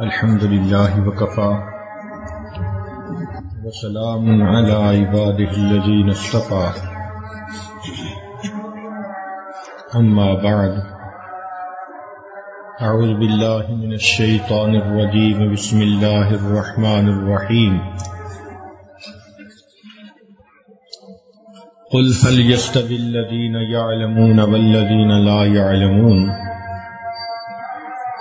الحمد لله وكفى. وسلام على عباده الذين اصطفى. أما بعد. أعوذ بالله من الشيطان الرجيم. بسم الله الرحمن الرحيم. قل هل يستوي الذين يعلمون والذين لا يعلمون.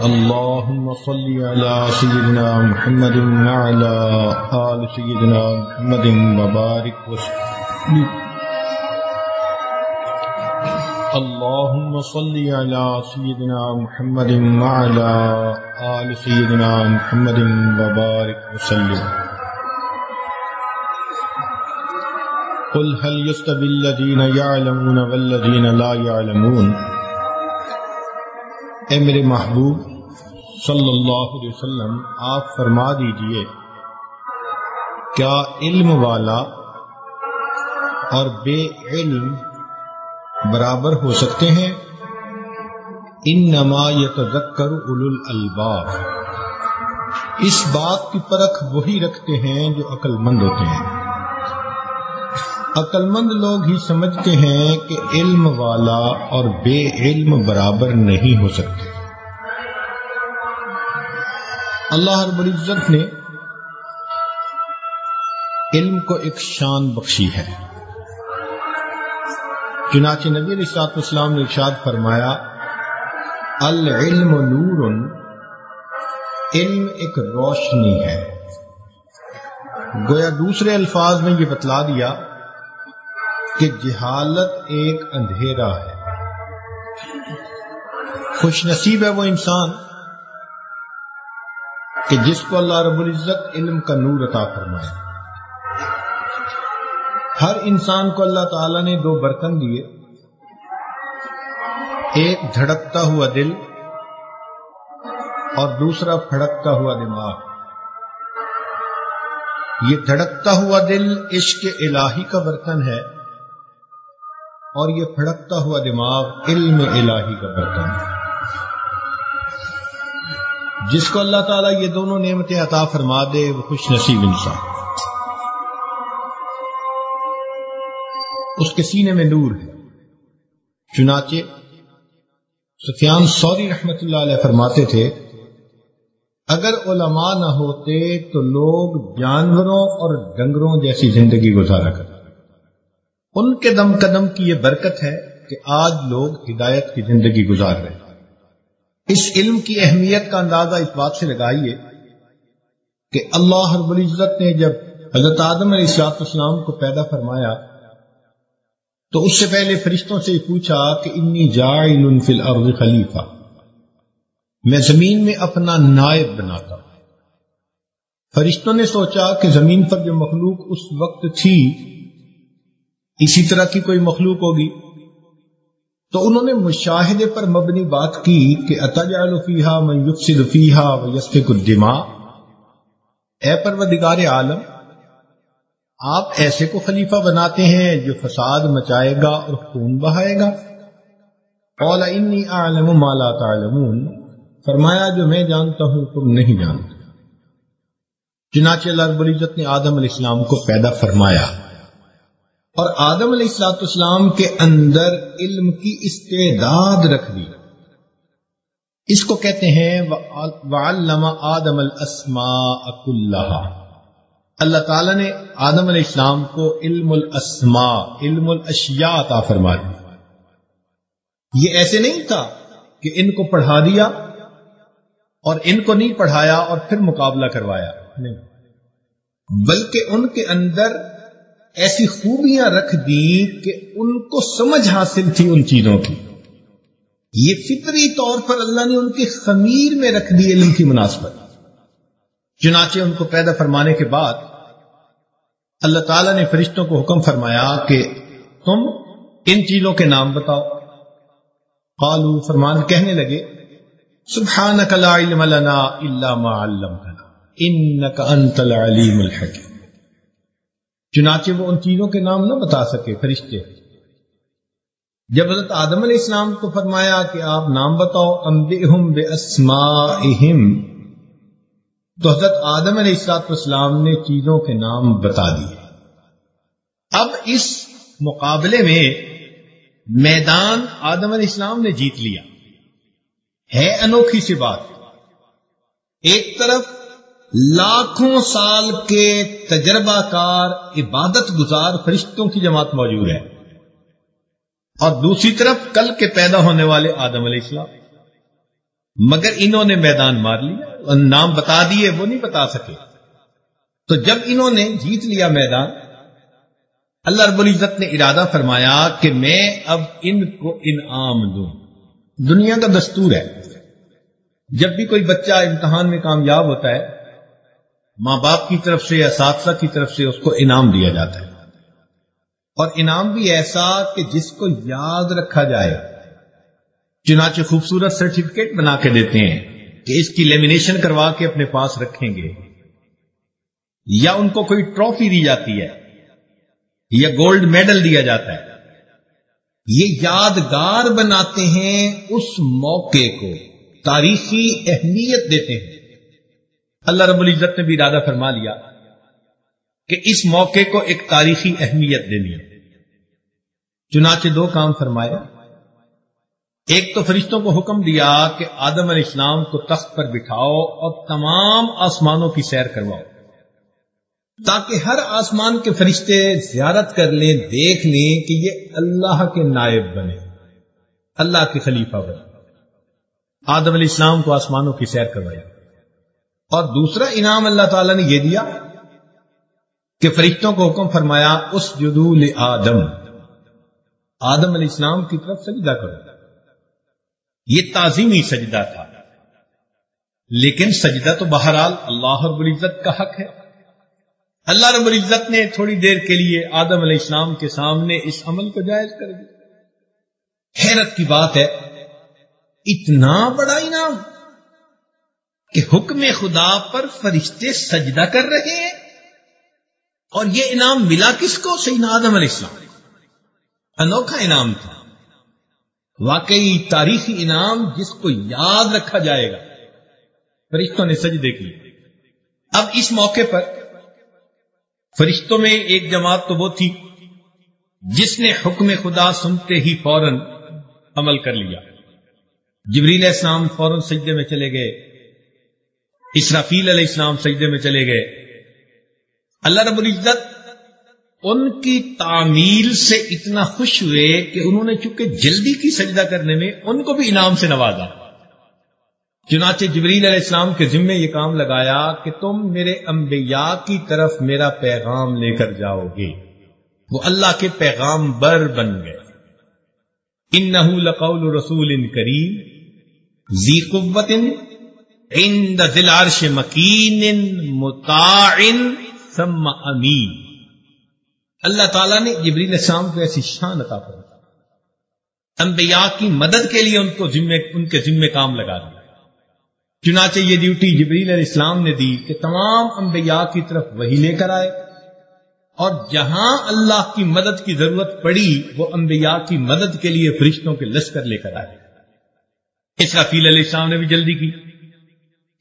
اللهم صل على سيدنا محمد وعلى آل سيدنا محمد وبارك وسلم. اللهم صل على سيدنا محمد وعلى آل سيدنا محمد وبارك وسلم. قل هل يستوي الذين يعلمون والذين لا يعلمون؟ اے میرے محبوب، صلی اللہ علیہ وسلم، آپ فرما دیجیے، کیا علم والا اور بے علم برابر ہو سکتے ہیں؟ ان یتذکر اولو الالباب۔ اس بات کی پرکھ وہی رکھتے ہیں جو عقل مند ہوتے ہیں۔ عقل مند لوگ ہی سمجھتے ہیں کہ علم والا اور بے علم برابر نہیں ہو سکتے اللہ رب العزت نے علم کو ایک شان بخشی ہے۔ چنانچہ نبی علیہ السلاط اسلام نے ارشاد فرمایا، العلم نور، علم ایک روشنی ہے۔ گویا دوسرے الفاظ میں یہ بتلا دیا کہ جہالت ایک اندھیرا ہے۔ خوش نصیب ہے وہ انسان کہ جس کو اللہ رب العزت علم کا نور عطا فرمائے۔ ہر انسان کو اللہ تعالی نے دو برتن دیے۔ ایک دھڑکتا ہوا دل اور دوسرا پھڑکتا ہوا دماغ۔ یہ دھڑکتا ہوا دل عشق الہی کا برتن ہے۔ اور یہ پھڑکتا ہوا دماغ علم الہی کا برتن ہے۔ جس کو اللہ تعالیٰ یہ دونوں نعمتیں عطا فرما دے، وہ خوش نصیب انسان اس کے سینے میں نور ہے۔ چنانچہ، سفیان سوری رحمت اللہ علیہ فرماتے تھے، اگر علماء نہ ہوتے تو لوگ جانوروں اور ڈنگروں جیسی زندگی گزارا کرتے۔ ان کے دم قدم کی یہ برکت ہے کہ آج لوگ ہدایت کی زندگی گزار رہے اس علم کی اہمیت کا اندازہ اس بات سے لگائیے کہ اللہ رب العزت نے جب حضرت آدم علیہ السلاط اسلام کو پیدا فرمایا، تو اس سے پہلے فرشتوں سے پوچھا کہ انی جائل فی الارض خلیفہ، میں زمین میں اپنا نائب بناتا ہوں۔ فرشتوں نے سوچا کہ زمین پر جو مخلوق اس وقت تھی اسی طرح کی کوئی مخلوق ہوگی؟ تو انہوں نے مشاہدے پر مبنی بات کی کہ اتجعل فیہا من یفسد فیہا و یسفک الدماء۔ اے پروردگار عالم، آپ ایسے کو خلیفہ بناتے ہیں جو فساد مچائے گا اور خون بہائے گا۔ قال انی اعلم ما لا تعلمون۔ فرمایا، جو میں جانتا ہوں، تم نہیں جانتے۔ چنانچہ اللہ رب العزت نے آدم علیہ السلام کو پیدا فرمایا۔ اور آدم علیہ السلاط اسلام کے اندر علم کی استعداد رکھ دی۔ اس کو کہتے ہیں وَعَلَّمَ آدم الْأَسْمَاءَ كُلَّهَا اللہ تعالیٰ نے آدم علیہ السلام کو علم الاسماء، علم الاشیاء عطا فرما دیا یہ ایسے نہیں تھا کہ ان کو پڑھا دیا اور ان کو نہیں پڑھایا اور پھر مقابلہ کروایا۔ نہیں۔ بلکہ ان کے اندر ایسی خوبیاں رکھ دی کہ ان کو سمجھ حاصل تھی ان چیزوں کی۔ یہ فطری طور پر اللہ نے ان کی خمیر میں رکھ دی علم کی مناسبت۔ چنانچہ ان کو پیدا فرمانے کے بعد اللہ تعالیٰ نے فرشتوں کو حکم فرمایا کہ تم ان چیزوں کے نام بتاؤ۔ قالو فرمان کہنے لگے، سبحانک لا علم لنا الا ما علمتنا، انک انت العلیم الحکیم۔ چنانچہ وہ ان چیزوں کے نام نہ بتا سکے، فرشتے۔ جب حضرت آدم علیہ السلام کو فرمایا کہ آپ نام بتاؤ، انبئہم باسمائہم، تو حضرت آدم علیہ السلاط اسلام نے چیزوں کے نام بتا دیے۔ اب اس مقابلے میں میدان آدم علیہ السلام نے جیت لیا۔ ہے انوکھی سی بات۔ ایک طرف لاکھوں سال کے تجربہ کار عبادت گزار فرشتوں کی جماعت موجود ہے اور دوسری طرف کل کے پیدا ہونے والے آدم علیہ السلام۔ مگر انہوں نے میدان مار لیا نام بتا دیے، وہ نہیں بتا سکے۔ تو جب انہوں نے جیت لیا میدان، اللہ رب العزت نے ارادہ فرمایا کہ میں اب ان کو انعام دوں۔ دنیا کا دستور ہے۔ جب بھی کوئی بچہ امتحان میں کامیاب ہوتا ہے ماں باپ کی طرف سے یا اساتذہ کی طرف سے اس کو انعام دیا جاتا ہے۔ اور انعام بھی ایسا کہ جس کو یاد رکھا جائے۔ چنانچہ خوبصورت سرٹیفکیٹ بنا کے دیتے ہیں کہ اس کی لیمینیشن کروا کے اپنے پاس رکھیں گے۔ یا ان کو کوئی ٹرافی دی جاتی ہے۔ یا گولڈ میڈل دیا جاتا ہے۔ یہ یادگار بناتے ہیں اس موقع کو، تاریخی اہمیت دیتے ہیں۔ اللہ رب العزت نے بھی ارادہ فرما لیا کہ اس موقع کو ایک تاریخی اہمیت دینی ہے۔ چنانچہ دو کام فرمایا ایک تو فرشتوں کو حکم دیا کہ آدم علیہ السلام کو تخت پر بٹھاؤ اور تمام آسمانوں کی سیر کرواؤ۔ تاکہ ہر آسمان کے فرشتے زیارت کر لیں، دیکھ لیں کہ یہ اللہ کے نائب بنے۔ اللہ کے خلیفہ بنے۔ آدم علیہ السلام کو آسمانوں کی سیر کروایا اور دوسرا انعام اللہ تعالی نے یہ دیا کہ فرشتوں کو حکم فرمایا اس جدول آدم آدم علیہ السلام کی طرف سجدہ کرو۔ یہ تعظیمی سجدہ تھا۔ لیکن سجدہ تو بہرحال اللہ رب العزت کا حق ہے۔ اللہ رب العزت نے تھوڑی دیر کے لیے آدم علیہ السلام کے سامنے اس عمل کو جائز کر دیا۔ حیرت کی بات ہے، اتنا بڑا انعام۔ کہ حکم خدا پر فرشتے سجدہ کر رہے ہیں اور یہ انعام ملا کس کو؟ سید آدم علیہ السلام۔ انوکھا انعام تھا۔ واقعی تاریخی انعام جس کو یاد رکھا جائے گا۔ فرشتوں نے سجدے کی اب اس موقع پر فرشتوں میں ایک جماعت تو وہ تھی جس نے حکم خدا سنتے ہی فوراً عمل کر لیا۔ جبریل السلام فوراً سجدے میں چلے گئے۔ اسرافیل علیہ السلام سجدے میں چلے گئے۔ اللہ رب العزت ان کی تعمیل سے اتنا خوش ہوئے کہ انہوں نے چونکہ جلدی کی سجدہ کرنے میں ان کو بھی انعام سے نوازا۔ چنانچہ جبریل علیہ السلام کے ذمے یہ کام لگایا کہ تم میرے انبیاء کی طرف میرا پیغام لے کر جاؤ گے۔ وہ اللہ کے پیغام بر بن گئے۔ ان لقول رسول ان کریم زی قوت عند ذل عرش مکین مطاع ثم امین۔ اللہ تعالیٰ نے جبریل السلام کو ایسی شان عطا کر انبیاء کی مدد کے لیے ان کو ذمے، ان کے ذمے کام لگا دیا۔ چنانچہ یہ ڈیوٹی جبریل علیہ السلام نے دی کہ تمام انبیاء کی طرف وہی لے کر آئے۔ اور جہاں اللہ کی مدد کی ضرورت پڑی، وہ انبیاء کی مدد کے لیے فرشتوں کے لشکر لے کر آئے۔ اسرافیل علیہ السلام نے بھی جلدی کی۔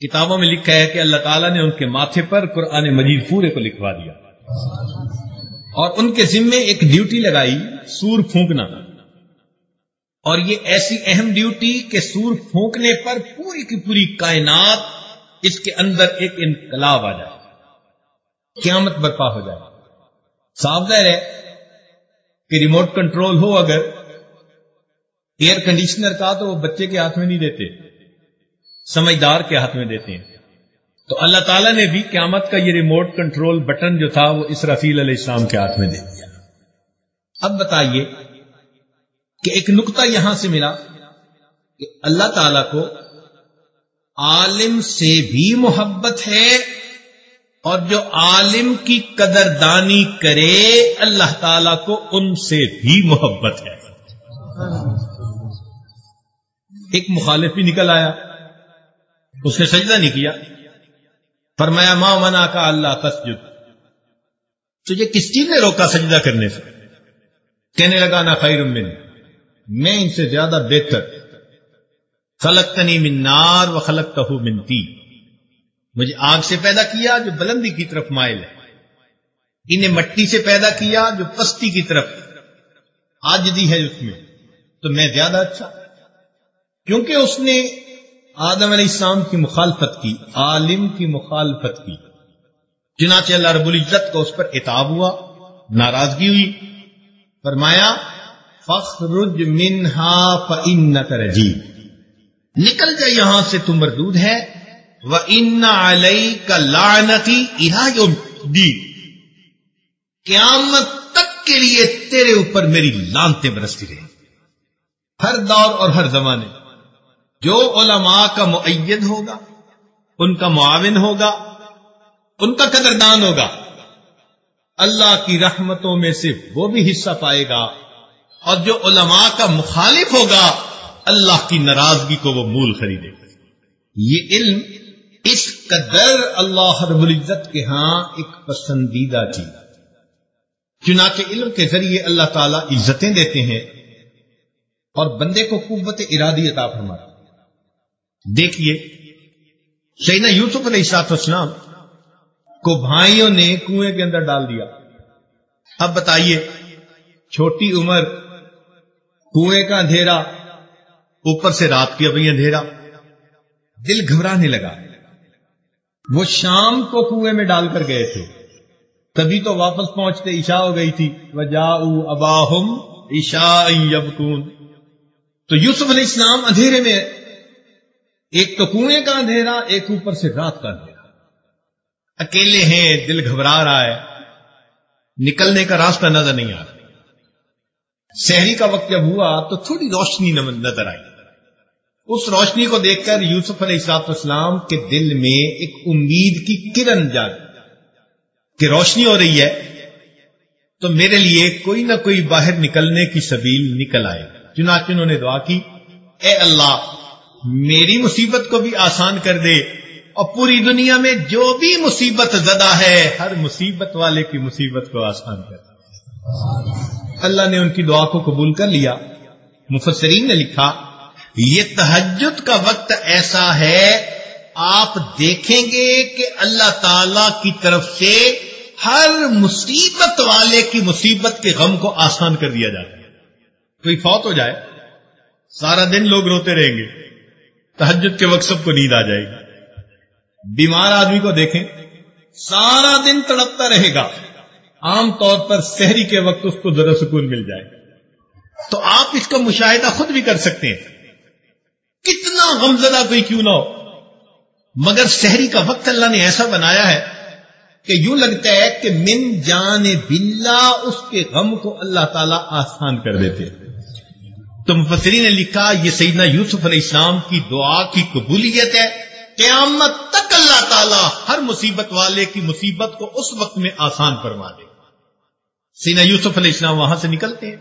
کتابوں میں لکھا ہے کہ اللہ تعالیٰ نے ان کے ماتھے پر قرآن مجید پورے کو لکھوا دیا۔ اور ان کے ذمے ایک ڈیوٹی لگائی، سور پھونکنا۔ اور یہ ایسی اہم ڈیوٹی کہ سور پھونکنے پر پوری کی پوری کائنات اس کے اندر ایک انقلاب آ جائے۔ قیامت برپا ہو جائے۔ صاف ظاہر ہے کہ ریموٹ کنٹرول ہو اگر ایئر کنڈیشنر کا تو وہ بچے کے ہاتھ میں نہیں دیتے۔ سمجھدار کے ہاتھ میں دیتے ہیں۔ تو اللہ تعالیٰ نے بھی قیامت کا یہ ریموٹ کنٹرول بٹن جو تھا وہ اس رفیل علیہ السلام کے ہاتھ میں دے دیا۔ اب بتائیے کہ ایک نقطہ یہاں سے ملا کہ اللہ تعالی کو عالم سے بھی محبت ہے اور جو عالم کی قدردانی کرے اللہ تعالی کو ان سے بھی محبت ہے۔ ایک مخالف بھی نکل آیا۔ اس نے سجدہ نہیں کیا۔ فرمایا، ماں منا کا اللہ تسجد. تجھے کس چیز نے روکا سجدہ کرنے سے؟ کہنے لگا نا خیر من میں ان سے زیادہ بہتر۔ خلقتنی من نار و خلقتہ من تین مجھے آگ سے پیدا کیا جو بلندی کی طرف مائل ہے۔ انہیں مٹی سے پیدا کیا جو پستی کی طرف آج دی ہے اس میں۔ تو میں زیادہ اچھا۔ کیونکہ اس نے آدم علیہ السلام کی مخالفت کی، عالم کی مخالفت کی۔ چنانچہ اللہ رب العزت کو اس پر اتاب ہوا، ناراضگی ہوئی۔ فرمایا فخرج منہا فن رجی نکل جائے یہاں سے تم مردود ہے۔ وہ ان علیہ کا لانتی دی قیامت تک کے لیے تیرے اوپر میری لانتے برستی رہے ہر دور اور ہر زمانے۔ جو علماء کا معید ہوگا، ان کا معاون ہوگا، ان کا قدردان ہوگا، اللہ کی رحمتوں میں سے وہ بھی حصہ پائے گا اور جو علماء کا مخالف ہوگا، اللہ کی ناراضگی کو وہ مول خریدے گا۔ یہ علم اس قدر اللہ رب العزت کے ہاں ایک پسندیدہ چیز چنانچہ علم کے ذریعے اللہ تعالی عزتیں دیتے ہیں اور بندے کو قوت ارادی عطا فرماتے دیکھیے شینا یوسف علیہ سات اسلام کو بھائیوں نے کنویں کے اندر ڈال دیا۔ اب بتائیے، چھوٹی عمر کنویں کا اندھیرا، اوپر سے رات کی ابھی اندھیرا۔ دل گھبرانے لگا۔ وہ شام کو کنویں میں ڈال کر گئے تھے۔ تبھی تو واپس پہنچتے عشاء ہو گئی تھی۔ وجا اباہم عشاء یبکون۔ تو یوسف علیہ السلام اندھیرے میں ایک تو کنویں کا اندھیرا، ایک اوپر سے رات کا اندھیرا۔ اکیلے ہیں، دل گھبرا رہا ہے۔ نکلنے کا راستہ نظر نہیں آ رہا۔ شہری کا وقت جب ہوا تو تھوڑی روشنی نظر آئی۔ اس روشنی کو دیکھ کر یوسف علیہ السلاط اسلام کے دل میں ایک امید کی کرن جاگ کہ روشنی ہو رہی ہے۔ تو میرے لیے کوئی نہ کوئی باہر نکلنے کی سبیل نکل آئے۔ چنانچہ انہوں نے دعا کی، اے اللہ میری مصیبت کو بھی آسان کر دے اور پوری دنیا میں جو بھی مصیبت زدہ ہے، ہر مصیبت والے کی مصیبت کو آسان کر دے۔ اللہ نے ان کی دعا کو قبول کر لیا۔ مفسرین نے لکھا، یہ تحجد کا وقت ایسا ہے، آپ دیکھیں گے کہ اللہ تعالی کی طرف سے ہر مصیبت والے کی مصیبت کے غم کو آسان کر دیا جاتا ہے۔ کوئی فوت ہو جائے، سارا دن لوگ روتے رہیں گے۔ تحجد کے وقت سب کو نیند آ جائے گی۔ بیمار آدمی کو دیکھیں، سارا دن تڑپتا رہے گا۔ عام طور پر شہری کے وقت اس کو ذرا سکون مل جائے۔ گا تو آپ اس کا مشاہدہ خود بھی کر سکتے ہیں۔ کتنا غمزدہ کوئی کیوں نہ ہو۔ مگر شہری کا وقت اللہ نے ایسا بنایا ہے کہ یوں لگتا ہے کہ من جان بلا اس کے غم کو اللہ تعالی آسان کر دیتے تو مفسری نے لکھا یہ سیدنا یوسف علیہ السلام کی دعا کی قبولیت ہے۔ قیامت تک اللہ تعالیٰ ہر مصیبت والے کی مصیبت کو اس وقت میں آسان فرما دے۔ سینا یوسف علیہ السلام وہاں سے نکلتے ہیں۔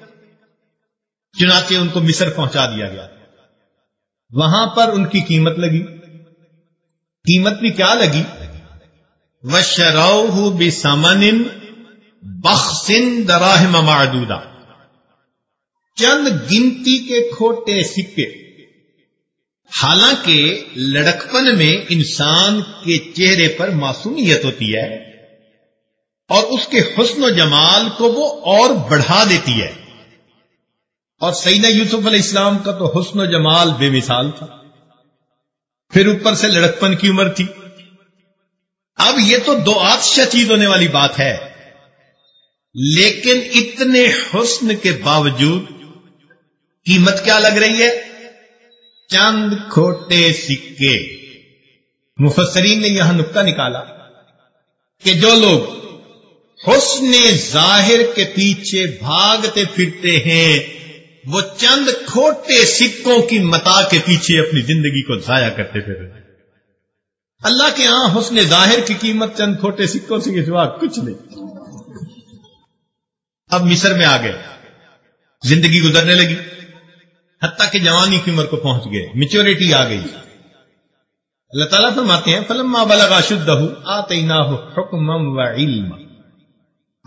چنانچہ ان کو مصر پہنچا دیا گیا۔ وہاں پر ان کی قیمت لگی۔ قیمت بھی کیا لگی؟ و شرو بے سمن بخسن دراہ معدودہ چند گنتی کے کھوٹے سکے۔ حالانکہ لڑکپن میں انسان کے چہرے پر معصومیت ہوتی ہے اور اس کے حسن و جمال کو وہ اور بڑھا دیتی ہے۔ اور سیدہ یوسف علیہ السلام کا تو حسن و جمال بے مثال تھا۔ پھر اوپر سے لڑکپن کی عمر تھی۔ اب یہ تو دو آدشا چیز ہونے والی بات ہے۔ لیکن اتنے حسن کے باوجود قیمت کیا لگ رہی ہے؟ چند کھوٹے سکے۔ مفسرین نے یہاں نقطہ نکالا کہ جو لوگ حسن ظاہر کے پیچھے بھاگتے پھرتے ہیں، وہ چند کھوٹے سکوں کی متا کے پیچھے اپنی زندگی کو ضائع کرتے پھر رہے اللہ کے ہاں حسن ظاہر کی قیمت چند کھوٹے سکوں سے سوا کچھ نہیں۔ اب مصر میں آ گئے۔ زندگی گزرنے لگی۔ حتیٰ کہ جوانی کی عمر کو پہنچ گئے۔ میچورٹی آ گئی۔ اللہ تعالیٰ فرماتے ہیں فلم بلغا شدہ آتے حکم و علم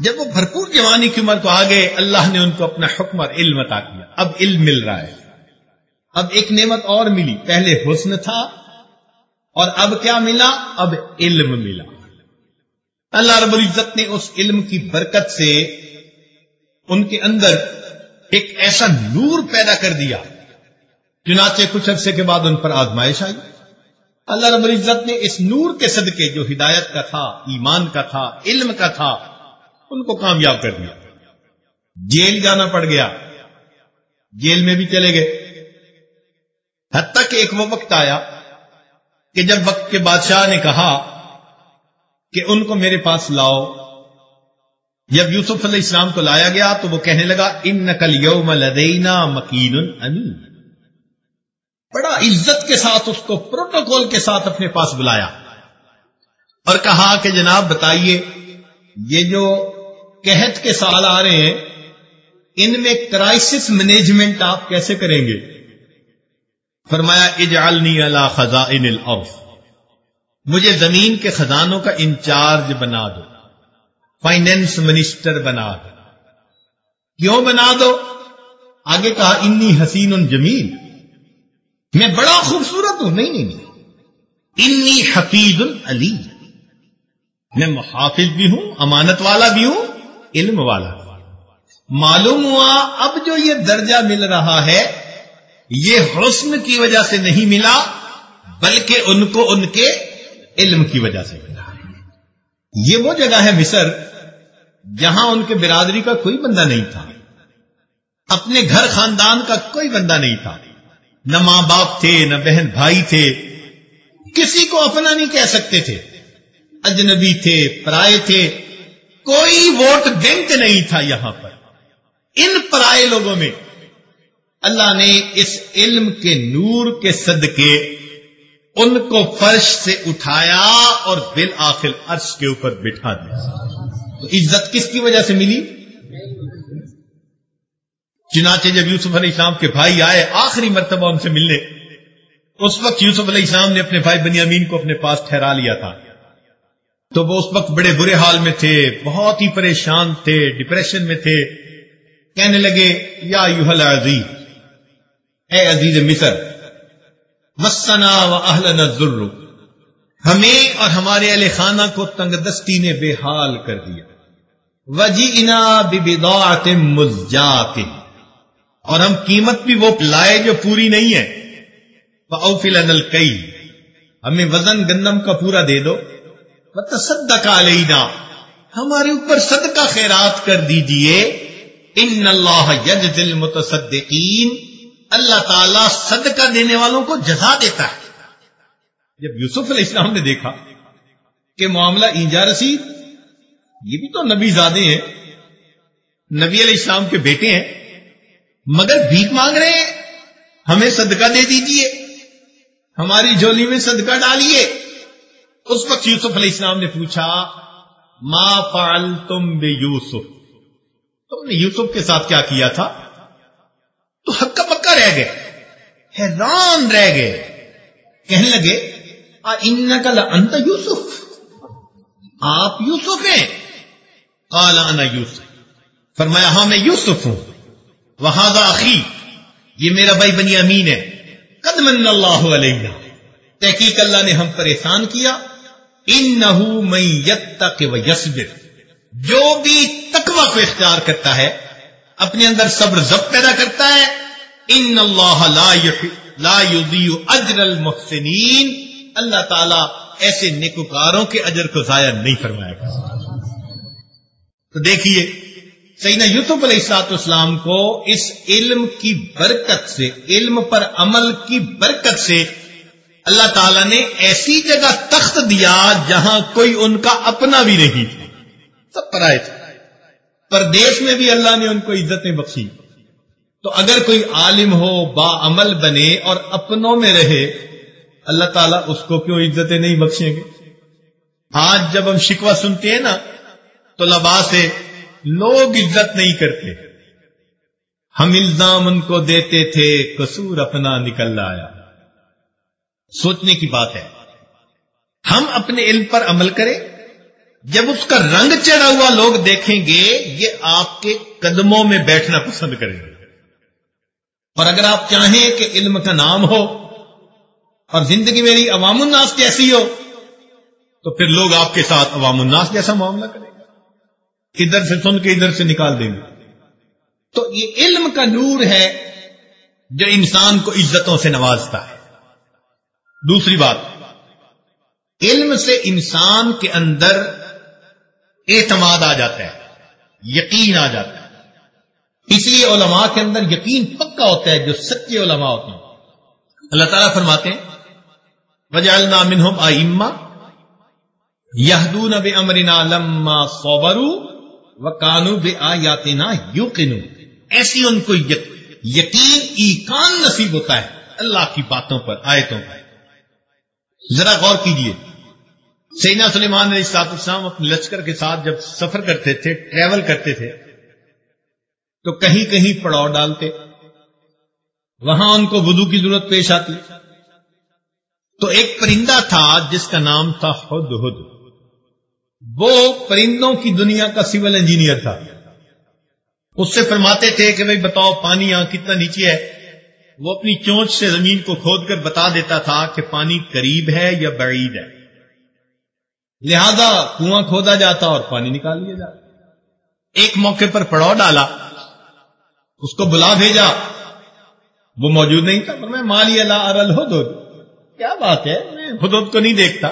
جب وہ بھرپور جوانی کی عمر کو آ گئے اللہ نے ان کو اپنا حکم اور علم عطا کیا۔ اب علم مل رہا ہے۔ اب ایک نعمت اور ملی۔ پہلے حسن تھا اور اب کیا ملا؟ اب علم ملا۔ اللہ رب العزت نے اس علم کی برکت سے ان کے اندر ایک ایسا نور پیدا کر دیا، چنانچہ کچھ عرصے کے بعد ان پر آزمائش آئی۔ اللہ رب العزت نے اس نور کے صدقے جو ہدایت کا تھا، ایمان کا تھا، علم کا تھا، ان کو کامیاب کر دیا۔ جیل جانا پڑ گیا۔ جیل میں بھی چلے گئے۔ حتیٰ کہ ایک وہ وقت آیا کہ جب وقت کے بادشاہ نے کہا کہ ان کو میرے پاس لاؤ۔ جب یوسف علیہ السلام کو لایا گیا تو وہ کہنے لگا ان نقل یوم لدینا مکین امین. بڑا عزت کے ساتھ اس کو، پروٹوکول کے ساتھ اپنے پاس بلایا اور کہا کہ جناب بتائیے، یہ جو قحط کے سال آ رہے ہیں، ان میں کرائسس مینجمنٹ آپ کیسے کریں گے؟ فرمایا، اجعلنی علی خزائن الارض. مجھے زمین کے خزانوں کا انچارج بنا دو۔ فائنینس منسٹر بنا دو۔ کیوں بنا دو؟ آگے کہا، انی حسین جمیل۔ میں بڑا خوبصورت ہوں۔ نہیں نہیں نہیں۔ انی حفیظ علی میں محافظ بھی ہوں، امانت والا بھی ہوں، علم والا معلوم ہوا، اب جو یہ درجہ مل رہا ہے، یہ حسن کی وجہ سے نہیں ملا، بلکہ ان کو ان کے علم کی وجہ سے ملا۔ یہ وہ جگہ ہے مصر جہاں ان کے برادری کا کوئی بندہ نہیں تھا۔ اپنے گھر خاندان کا کوئی بندہ نہیں تھا۔ نہ ماں باپ تھے، نہ بہن بھائی تھے۔ کسی کو اپنا نہیں کہہ سکتے تھے۔ اجنبی تھے، پرائے تھے۔ کوئی ووٹ بینک نہیں تھا یہاں پر۔ ان پرائے لوگوں میں اللہ نے اس علم کے نور کے صدقے ان کو فرش سے اٹھایا اور بالآخر عرش کے اوپر بٹھا دیا۔ تو عزت کس کی وجہ سے ملی؟ چنانچہ جب یوسف علیہ السلام کے بھائی آئے، آخری مرتبہ ان سے ملنے، اس وقت یوسف علیہ السلام نے اپنے بھائی بنی امین کو اپنے پاس ٹھہرا لیا تھا۔ تو وہ اس وقت بڑے برے حال میں تھے، بہت ہی پریشان تھے ڈپریشن میں تھے۔ کہنے لگے، یا یوہل عزیز اے عزیز مصر، مسنا و اہل نظر ہمیں اور ہمارے علیہ خانہ کو تنگ دستی نے بے حال کر دیا۔ وجی انا بات مزجات اور ہم قیمت بھی وہ لائے جو پوری نہیں ہے۔ اوفل انل ہمیں وزن گندم کا پورا دے دو۔ تصدق علینا ہمارے اوپر صدقہ خیرات کر دیجیے۔ ان اللہ یجز المتصدقین اللہ تعالی صدقہ دینے والوں کو جزا دیتا ہے۔ جب یوسف علیہ السلام نے دیکھا کہ معاملہ ایجا رسید یہ بھی تو نبی زادے ہیں۔ نبی علیہ السلام کے بیٹے ہیں۔ مگر بھیک مانگ رہے ہیں۔ ہمیں صدقہ دے دیجیے۔ ہماری جولی میں صدقہ ڈالیے۔ اس وقت یوسف علیہ السلام نے پوچھا، ما فعل تم بے یوسف تم نے یوسف کے ساتھ کیا کیا تھا؟ تو ہکا پکا رہ گئے۔ حیران رہ گئے۔ کہنے لگے ان کا انت یوسف۔ آپ یوسف ہیں۔ کالا انا یوسف۔ فرمایا ہاں میں یوسف ہوں۔ وہاں آخی یہ میرا بھائی بنی امین ہے۔ قدم اللہ علیہ۔ تحقیق اللہ نے ہم پر احسان کیا۔ ان نہ تک جو بھی تقوی کو اختیار کرتا ہے، اپنے اندر صبر ضبط پیدا کرتا ہے۔ ان اللہ لا یضیع اجر المحسنین۔ اللہ تعالیٰ ایسے نیکوکاروں کے اجر کو ضائع نہیں فرمائے گا۔ تو دیکھیے، سیدنا یوسف علیہ السلاط اسلام کو اس علم کی برکت سے، علم پر عمل کی برکت سے اللہ تعالیٰ نے ایسی جگہ تخت دیا جہاں کوئی ان کا اپنا بھی نہیں تھا۔ سب پر آئے تھے۔ پردیش میں بھی اللہ نے ان کو عزتیں بخشی۔ تو اگر کوئی عالم ہو، با عمل بنے اور اپنوں میں رہے، اللہ تعالیٰ اس کو کیوں عزتیں نہیں بخشیں گے؟ آج جب ہم شکوا سنتے ہیں نا تو لبا سے لوگ عزت نہیں کرتے۔ ہم الزام ان کو دیتے تھے، قصور اپنا نکل آیا۔ سوچنے کی بات ہے، ہم اپنے علم پر عمل کریں۔ جب اس کا رنگ چڑھا ہوا لوگ دیکھیں گے، یہ آپ کے قدموں میں بیٹھنا پسند کریں گے۔ اور اگر آپ چاہیں کہ علم کا نام ہو اور زندگی میری عوام الناس جیسی ہو، تو پھر لوگ آپ کے ساتھ عوام الناس جیسا معاملہ کریں۔ گے ادھر سے سن کے ادھر سے نکال دیں گے۔ تو یہ علم کا نور ہے جو انسان کو عزتوں سے نوازتا ہے۔ دوسری بات، علم سے انسان کے اندر اعتماد آ جاتا ہے، یقین آ جاتا ہے۔ اس لیے علماء کے اندر یقین پکا ہوتا ہے جو سچے علماء ہوتے ہیں۔ اللہ تعالیٰ فرماتے ہیں وجالنا منہم آئما یہدون بے امرنا لما صبرو و کانو بے آیاتنا یوقنو۔ ایسی ان کو یقین ایکان نصیب ہوتا ہے اللہ کی باتوں پر، آیتوں پر۔ ذرا غور کیجیے۔ سینا سلیمان علیہ السلاط السلام اپنے لشکر کے ساتھ جب سفر کرتے تھے ٹریول کرتے تھے، تو کہیں کہیں پڑاؤ ڈالتے۔ وہاں ان کو بدو کی ضرورت پیش آتی۔ تو ایک پرندہ تھا جس کا نام تھا ہد ہد وہ پرندوں کی دنیا کا سول انجینئر تھا۔ اس سے فرماتے تھے کہ بھائی بتاؤ پانی یہاں کتنا نیچے ہے۔ وہ اپنی چونچ سے زمین کو کھود کر بتا دیتا تھا کہ پانی قریب ہے یا بعید ہے۔ لہذا کنواں کھودا جاتا اور پانی نکال لیا جاتا۔ ایک موقع پر پڑاؤ ڈالا۔ اس کو بلا بھیجا۔ وہ موجود نہیں تھا میں مالی اللہ ارل ہد کیا بات ہے؟ میں خود کو نہیں دیکھتا۔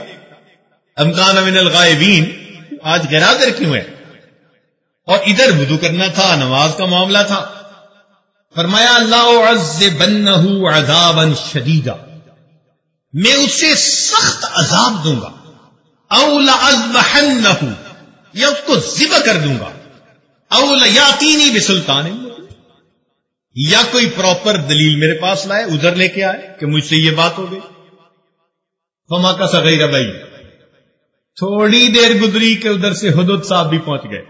امکان امین الغائبین۔ آج گرادر کیوں ہے؟ اور ادھر وضو کرنا تھا، نماز کا معاملہ تھا۔ فرمایا، اللہ بن عذابا شدیدا۔ میں اسے سخت عذاب دوں گا۔ اولا یا اس کو ذبح کر دوں گا۔ اولا یا تینی بسلطان۔ یا کوئی پراپر دلیل میرے پاس لائے، ادھر لے کے آئے کہ مجھ سے یہ بات ہو گئی۔ فما کا سگئی بھائی تھوڑی دیر گزری کہ ادھر سے حدود صاحب بھی پہنچ گئے۔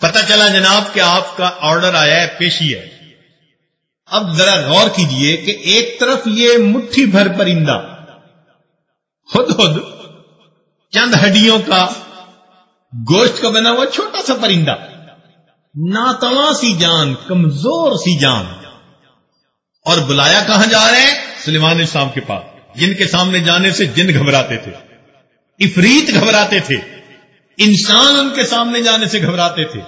پتہ چلا جناب کہ آپ کا آرڈر آیا ہے، پیشی ہے۔ اب ذرا غور کیجیے کہ ایک طرف یہ مٹھی بھر پرندہ، خود خود چند ہڈیوں کا گوشت کا بنا ہوا چھوٹا سا پرندہ، ناتواں سی جان، کمزور سی جان۔ اور بلایا کہاں جا رہے ہیں؟ سلیمان اسلام کے پاس، جن کے سامنے جانے سے جن گھبراتے تھے۔ افریت گھبراتے تھے۔ انسان ان کے سامنے جانے سے گھبراتے تھے۔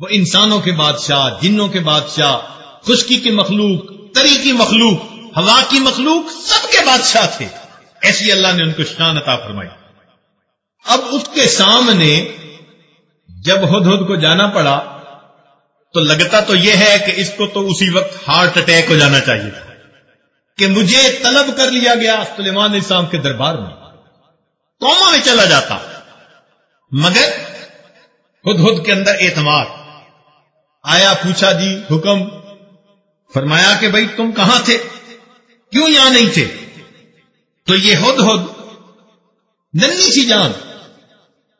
وہ انسانوں کے بادشاہ، جنوں کے بادشاہ، خشکی کی مخلوق، تری کی مخلوق، ہوا کی مخلوق سب کے بادشاہ تھے۔ ایسی اللہ نے ان کو شان عطا فرمائی۔ اب اس کے سامنے جب ہد ہد کو جانا پڑا تو لگتا تو یہ ہے کہ اس کو تو اسی وقت ہارٹ اٹیک ہو جانا چاہیے تھا کہ مجھے طلب کر لیا گیا سلیمان اسلام کے دربار میں۔ قوما میں چلا جاتا۔ مگر خود خود کے اندر اعتماد۔ آیا پوچھا جی حکم؟ فرمایا کہ بھائی تم کہاں تھے؟ کیوں یہاں نہیں تھے؟ تو یہ ہد ہد ننی سی جان۔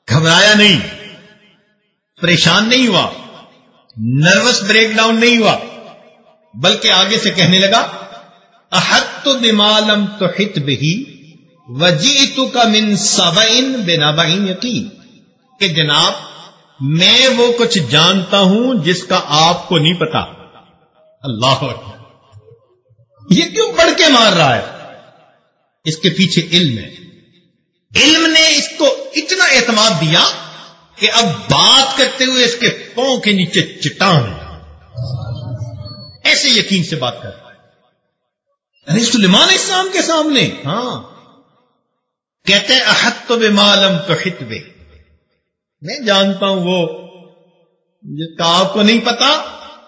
گھبرایا نہیں۔ پریشان نہیں ہوا۔ نروس بریک ڈاؤن نہیں ہوا۔ بلکہ آگے سے کہنے لگا احت تو دمالم تو ہت بہی۔ وجی تو کا من سبئن بے نابئین یقین کہ جناب، میں وہ کچھ جانتا ہوں جس کا آپ کو نہیں پتا۔ اللہ یہ کیوں پڑھ کے مار رہا ہے؟ اس کے پیچھے علم ہے۔ علم نے اس کو اتنا اعتماد دیا کہ اب بات کرتے ہوئے اس کے پاؤں کے نیچے چٹان۔ ایسے یقین سے بات کر رہا ہے۔ ارے سلیمان اسلام کے سامنے۔ ہاں۔ کہتے احت تو بے معلوم تو ہت بے میں جانتا ہوں وہ کا آپ کو نہیں پتا،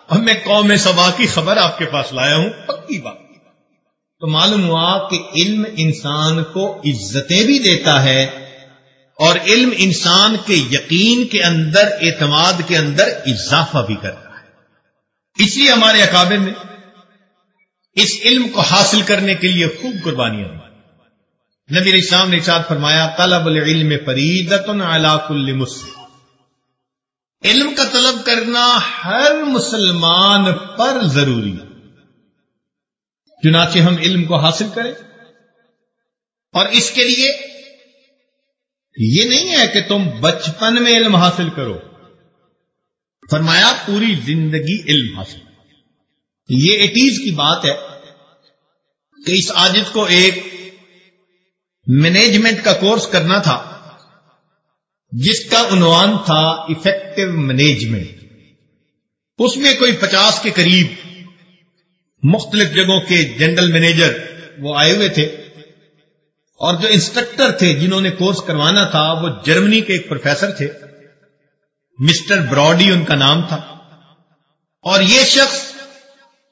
اور میں قوم سبا کی خبر آپ کے پاس لایا ہوں، پکی بات. تو معلوم ہوا کہ علم انسان کو عزتیں بھی دیتا ہے، اور علم انسان کے یقین کے اندر، اعتماد کے اندر اضافہ بھی کرتا ہے. اس لیے ہمارے اکابر نے اس علم کو حاصل کرنے کے لیے خوب قربانیاں نبی اسلام نے چاد فرمایا، طلب العلم فریدت علی کل مسلم۔ علم کا طلب کرنا ہر مسلمان پر ضروری چنانچہ ہم علم کو حاصل کریں۔ اور اس کے لیے یہ نہیں ہے کہ تم بچپن میں علم حاصل کرو۔ فرمایا، پوری زندگی علم حاصل۔ یہ ایٹیز کی بات ہے کہ اس آجد کو ایک مینجمنٹ کا کورس کرنا تھا، جس کا عنوان تھا افیکٹو مینجمنٹ اس میں کوئی پچاس کے قریب مختلف جگہوں کے جنرل مینیجر وہ آئے ہوئے تھے۔ اور جو انسٹرکٹر تھے جنہوں نے کورس کروانا تھا، وہ جرمنی کے ایک پروفیسر تھے۔ مسٹر براڈی ان کا نام تھا۔ اور یہ شخص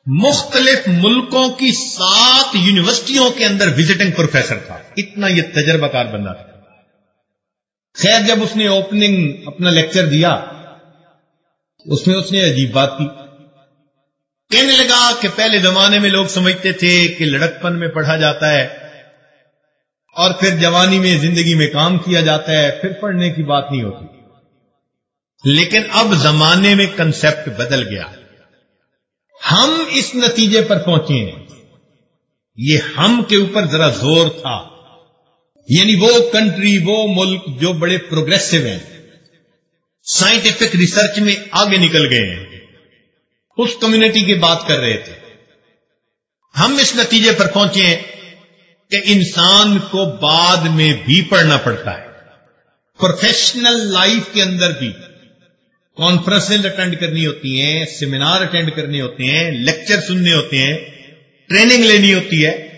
مختلف ملکوں کی سات یونیورسٹیوں کے اندر وزٹنگ پروفیسر تھا۔ اتنا یہ تجربہ کار بندہ تھا۔ خیر، جب اس نے اوپننگ اپنا لیکچر دیا، اس میں اس نے عجیب بات کی۔ کہنے لگا کہ پہلے زمانے میں لوگ سمجھتے تھے کہ لڑکپن میں پڑھا جاتا ہے اور پھر جوانی میں، زندگی میں کام کیا جاتا ہے، پھر پڑھنے کی بات نہیں ہوتی۔ لیکن اب زمانے میں کنسپٹ بدل گیا۔ ہے ہم اس نتیجے پر پہنچے ہیں۔ یہ ہم کے اوپر ذرا زور تھا۔ یعنی وہ کنٹری، وہ ملک جو بڑے پروگریسو ہیں۔ سائنٹیفک ریسرچ میں آگے نکل گئے ہیں۔ اس کمیونٹی کی بات کر رہے تھے۔ ہم اس نتیجے پر پہنچے ہیں کہ انسان کو بعد میں بھی پڑھنا پڑتا ہے۔ پروفیشنل لائف کے اندر بھی۔ کانفرنس اٹینڈ کرنی ہوتی ہیں سیمینار اٹینڈ کرنے ہوتے ہیں لیکچر سننے ہوتے ہیں ٹریننگ لینی ہوتی ہے،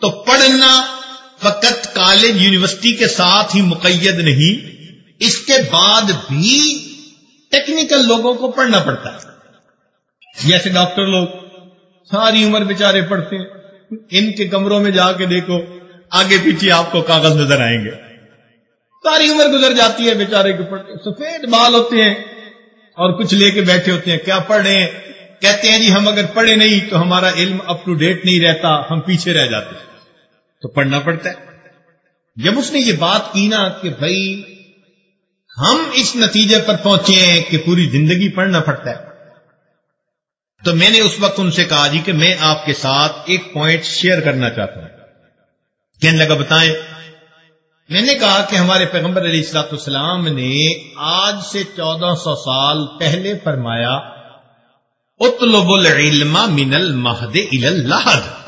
تو پڑھنا فقط کالج یونیورسٹی کے ساتھ ہی مقید نہیں، اس کے بعد بھی ٹیکنیکل لوگوں کو پڑھنا پڑتا ہے۔ جیسے ڈاکٹر لوگ ساری عمر بیچارے پڑھتے ہیں۔ ان کے کمروں میں جا کے دیکھو، آگے پیچھے آپ کو کاغذ نظر آئیں گے۔ ساری عمر گزر جاتی ہے بیچارے کے پڑھتے۔ سفید بال ہوتے ہیں۔ اور کچھ لے کے بیٹھے ہوتے ہیں، کیا پڑھ رہے ہیں کہتے ہیں جی ہم اگر پڑھے نہیں تو ہمارا علم اپ ٹو ڈیٹ نہیں رہتا، ہم پیچھے رہ جاتے تو پڑھنا پڑتا ہے۔ جب اس نے یہ بات کی نا کہ بھائی ہم اس نتیجے پر پہنچے ہیں کہ پوری زندگی پڑھنا پڑتا ہے، تو میں نے اس وقت ان سے کہا جی کہ میں آپ کے ساتھ ایک پوائنٹ شیئر کرنا چاہتا ہوں۔ کہنے لگا، بتائیں۔ میں نے کہا کہ ہمارے پیغمبر علیہ السلاط السلام نے آج سے چودہ سو سال پہلے فرمایا اطلب العلم من المہد الہد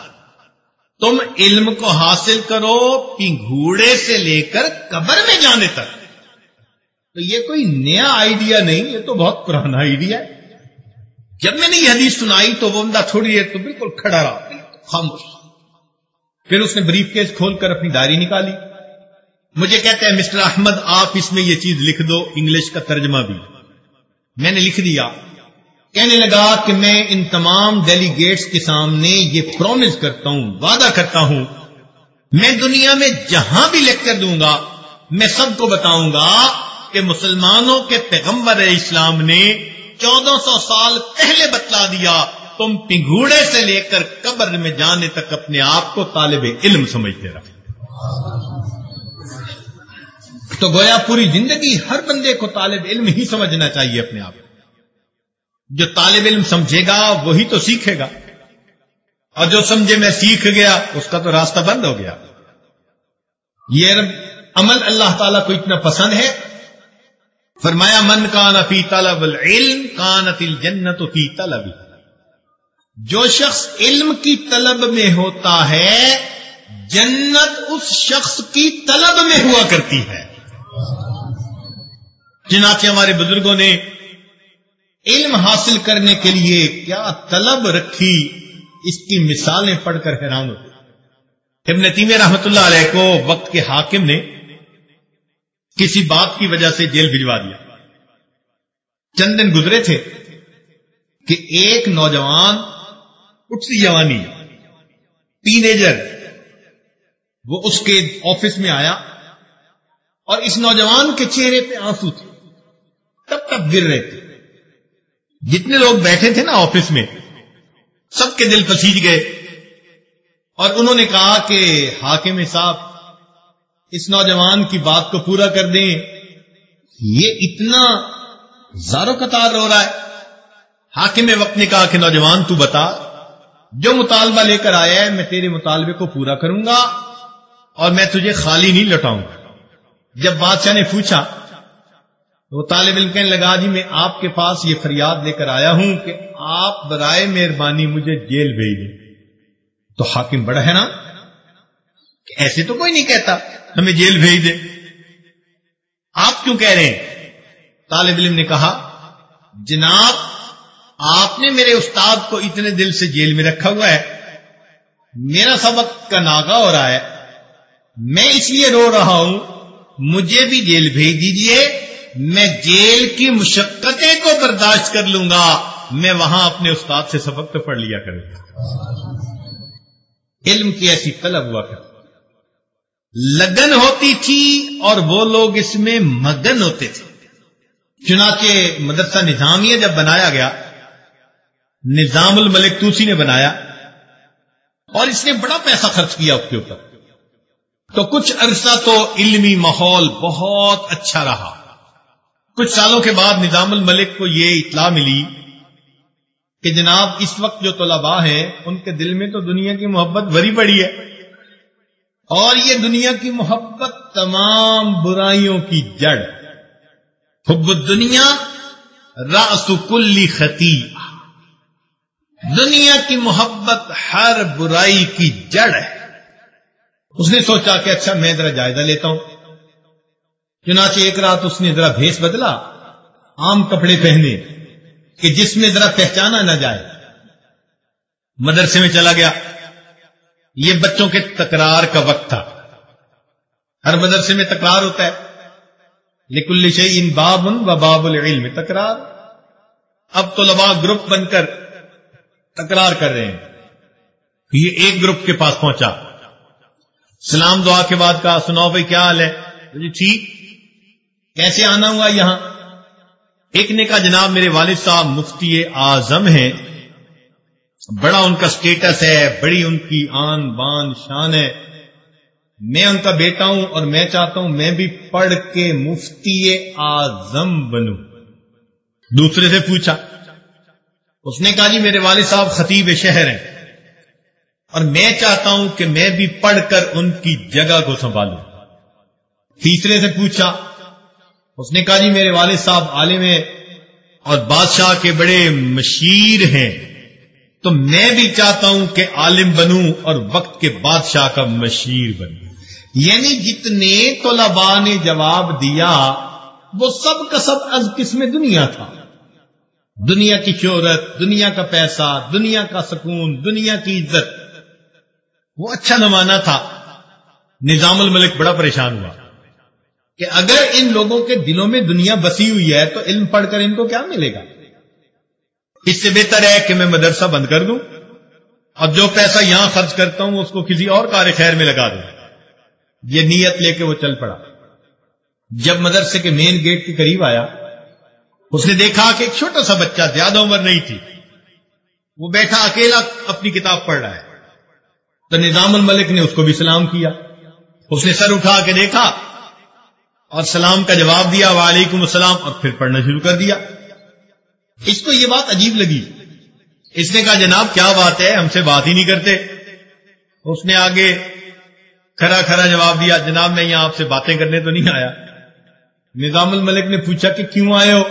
تم علم کو حاصل کرو پنگھوڑے سے لے کر قبر میں جانے تک۔ تو یہ کوئی نیا آئیڈیا نہیں، یہ تو بہت پرانا آئیڈیا ہے۔ جب میں نے یہ حدیث سنائی تو وہ بندہ تھوڑی دیر تو بالکل کھڑا رہا، خاموش۔ پھر اس نے بریف کیس کھول کر اپنی ڈائری نکالی۔ مجھے کہتے ہیں، مسٹر احمد، آپ اس میں یہ چیز لکھ دو، انگلش کا ترجمہ بھی۔ میں نے لکھ دیا۔ کہنے لگا کہ میں ان تمام ڈیلیگیٹس کے سامنے یہ پرومس کرتا ہوں، وعدہ کرتا ہوں۔ میں دنیا میں جہاں بھی لیکچر دوں گا، میں سب کو بتاؤں گا کہ مسلمانوں کے پیغمبر اسلام نے چودہ سو سال پہلے بتلا دیا، تم پنگوڑے سے لے کر قبر میں جانے تک اپنے آپ کو طالب علم سمجھتے رہے تو گویا پوری زندگی ہر بندے کو طالب علم ہی سمجھنا چاہیے اپنے آپ جو طالب علم سمجھے گا، وہی تو سیکھے گا۔ اور جو سمجھے میں سیکھ گیا، اس کا تو راستہ بند ہو گیا۔ یہ عمل اللہ تعالیٰ کو اتنا پسند ہے۔ فرمایا، من کان فی طلب العلم، کانت الجنت فی طلب۔ جو شخص علم کی طلب میں ہوتا ہے، جنت اس شخص کی طلب میں ہوا کرتی ہے۔ چنانچہ ہمارے بزرگوں نے علم حاصل کرنے کے لیے کیا طلب رکھی؟ اس کی مثالیں پڑھ کر حیران ہوتے ابن تیمیہ رحمت اللہ علیہ کو وقت کے حاکم نے کسی بات کی وجہ سے جیل بھجوا دیا۔ چند دن گزرے تھے کہ ایک نوجوان اٹھتی جوانی ٹین ایجر وہ اس کے آفس میں آیا۔ اور اس نوجوان کے چہرے پہ آنسو تھے۔ تب تک گر رہے تھے۔ جتنے لوگ بیٹھے تھے نا آفس میں، سب کے دل پسیج گئے۔ اور انہوں نے کہا کہ حاکم صاحب، اس نوجوان کی بات کو پورا کر دیں۔ یہ اتنا زارو قطار رو رہا ہے۔ حاکم وقت نے کہا کہ نوجوان تو بتا، جو مطالبہ لے کر آیا ہے، میں تیرے مطالبے کو پورا کروں گا اور میں تجھے خالی نہیں لٹاؤں گا۔ جب بادشاہ نے پوچھا وہ طالب علم کہنے لگا جی میں آپ کے پاس یہ فریاد لے کر آیا ہوں کہ آپ برائے مہربانی مجھے جیل بھیج دیں تو حاکم بڑا ہے نا کہ ایسے تو کوئی نہیں کہتا، ہمیں جیل بھیج دے۔ آپ کیوں کہہ رہے ہیں؟ طالب علم نے کہا، جناب، آپ نے میرے استاد کو اتنے دل سے جیل میں رکھا ہوا ہے۔ میرا سبق کا ناگا ہو رہا ہے۔ میں اس لیے رو رہا ہوں مجھے بھی جیل بھیج دیجیے، میں جیل کی مشقتیں کو برداشت کر لوں گا۔ میں وہاں اپنے استاد سے سبق تو پڑھ لیا کروں گا۔ علم کی ایسی طلب ہوا کر لگن ہوتی تھی اور وہ لوگ اس میں مگن ہوتے تھے۔ چنانچہ مدرسہ نظامیہ جب بنایا گیا، نظام الملک توسی نے بنایا اور اس نے بڑا پیسہ خرچ کیا اس کے اوپر۔ تو کچھ عرصہ تو علمی ماحول بہت اچھا رہا۔ کچھ سالوں کے بعد نظام الملک کو یہ اطلاع ملی کہ جناب اس وقت جو طلباء ہیں، ان کے دل میں تو دنیا کی محبت بھری پڑی ہے۔ اور یہ دنیا کی محبت تمام برائیوں کی جڑ۔ حب دنیا راس کلی خطی دنیا کی محبت ہر برائی کی جڑ ہے۔ اس نے سوچا کہ اچھا میں ذرا جائزہ لیتا ہوں۔ چنانچہ ایک رات اس نے ذرا بھیس بدلا، عام کپڑے پہنے کہ جس میں ذرا پہچانا نہ جائے۔ مدرسے میں چلا گیا۔ یہ بچوں کے تکرار کا وقت تھا۔ ہر مدرسے میں تکرار ہوتا ہے۔ لکل شی ان باب و باب العلم، تکرار۔ اب تو لبا گروپ بن کر تکرار کر رہے ہیں۔ یہ ایک گروپ کے پاس پہنچا۔ سلام دعا کے بعد کہا، سناؤ بھائی کیا حال ہے؟ جی ٹھیک۔ کیسے آنا ہوا یہاں؟ ایک نے کہا، جناب میرے والد صاحب مفتی اعظم ہیں۔ بڑا ان کا سٹیٹس ہے، بڑی ان کی آن بان شان ہے۔ میں ان کا بیٹا ہوں اور میں چاہتا ہوں میں بھی پڑھ کے مفتی اعظم بنوں۔ دوسرے سے پوچھا، اس نے کہا جی میرے والد صاحب خطیب شہر ہیں۔ اور میں چاہتا ہوں کہ میں بھی پڑھ کر ان کی جگہ کو سنبھالوں۔ تیسرے سے پوچھا، اس نے کہا جی میرے والد صاحب عالم ہیں اور بادشاہ کے بڑے مشیر ہیں۔ تو میں بھی چاہتا ہوں کہ عالم بنوں اور وقت کے بادشاہ کا مشیر بنوں۔ یعنی جتنے طلباء نے جواب دیا، وہ سب کا سب از قسم دنیا تھا۔ دنیا کی شہرت، دنیا کا پیسہ، دنیا کا سکون، دنیا کی عزت۔ وہ اچھا نمانا تھا۔ نظام الملک بڑا پریشان ہوا کہ اگر ان لوگوں کے دلوں میں دنیا بسی ہوئی ہے تو علم پڑھ کر ان کو کیا ملے گا؟ اس سے بہتر ہے کہ میں مدرسہ بند کر دوں اور جو پیسہ یہاں خرچ کرتا ہوں اس کو کسی اور کار خیر میں لگا دوں۔ یہ نیت لے کے وہ چل پڑا۔ جب مدرسے کے مین گیٹ کے قریب آیا، اس نے دیکھا کہ ایک چھوٹا سا بچہ زیادہ عمر نہیں تھی۔ وہ بیٹھا، اکیلا اپنی کتاب پڑھ رہا ہے۔ تو نظام الملک نے اس کو بھی سلام کیا۔ اس نے سر اٹھا کے دیکھا اور سلام کا جواب دیا، وعلیکم السلام، اور پھر پڑھنا شروع کر دیا۔ اس کو یہ بات عجیب لگی۔ اس نے کہا، جناب، کیا بات ہے؟ ہم سے بات ہی نہیں کرتے۔ اس نے آگے کھرا کھرا جواب دیا، جناب، میں یہاں آپ سے باتیں کرنے تو نہیں آیا۔ نظام الملک نے پوچھا کہ کیوں آئے ہو؟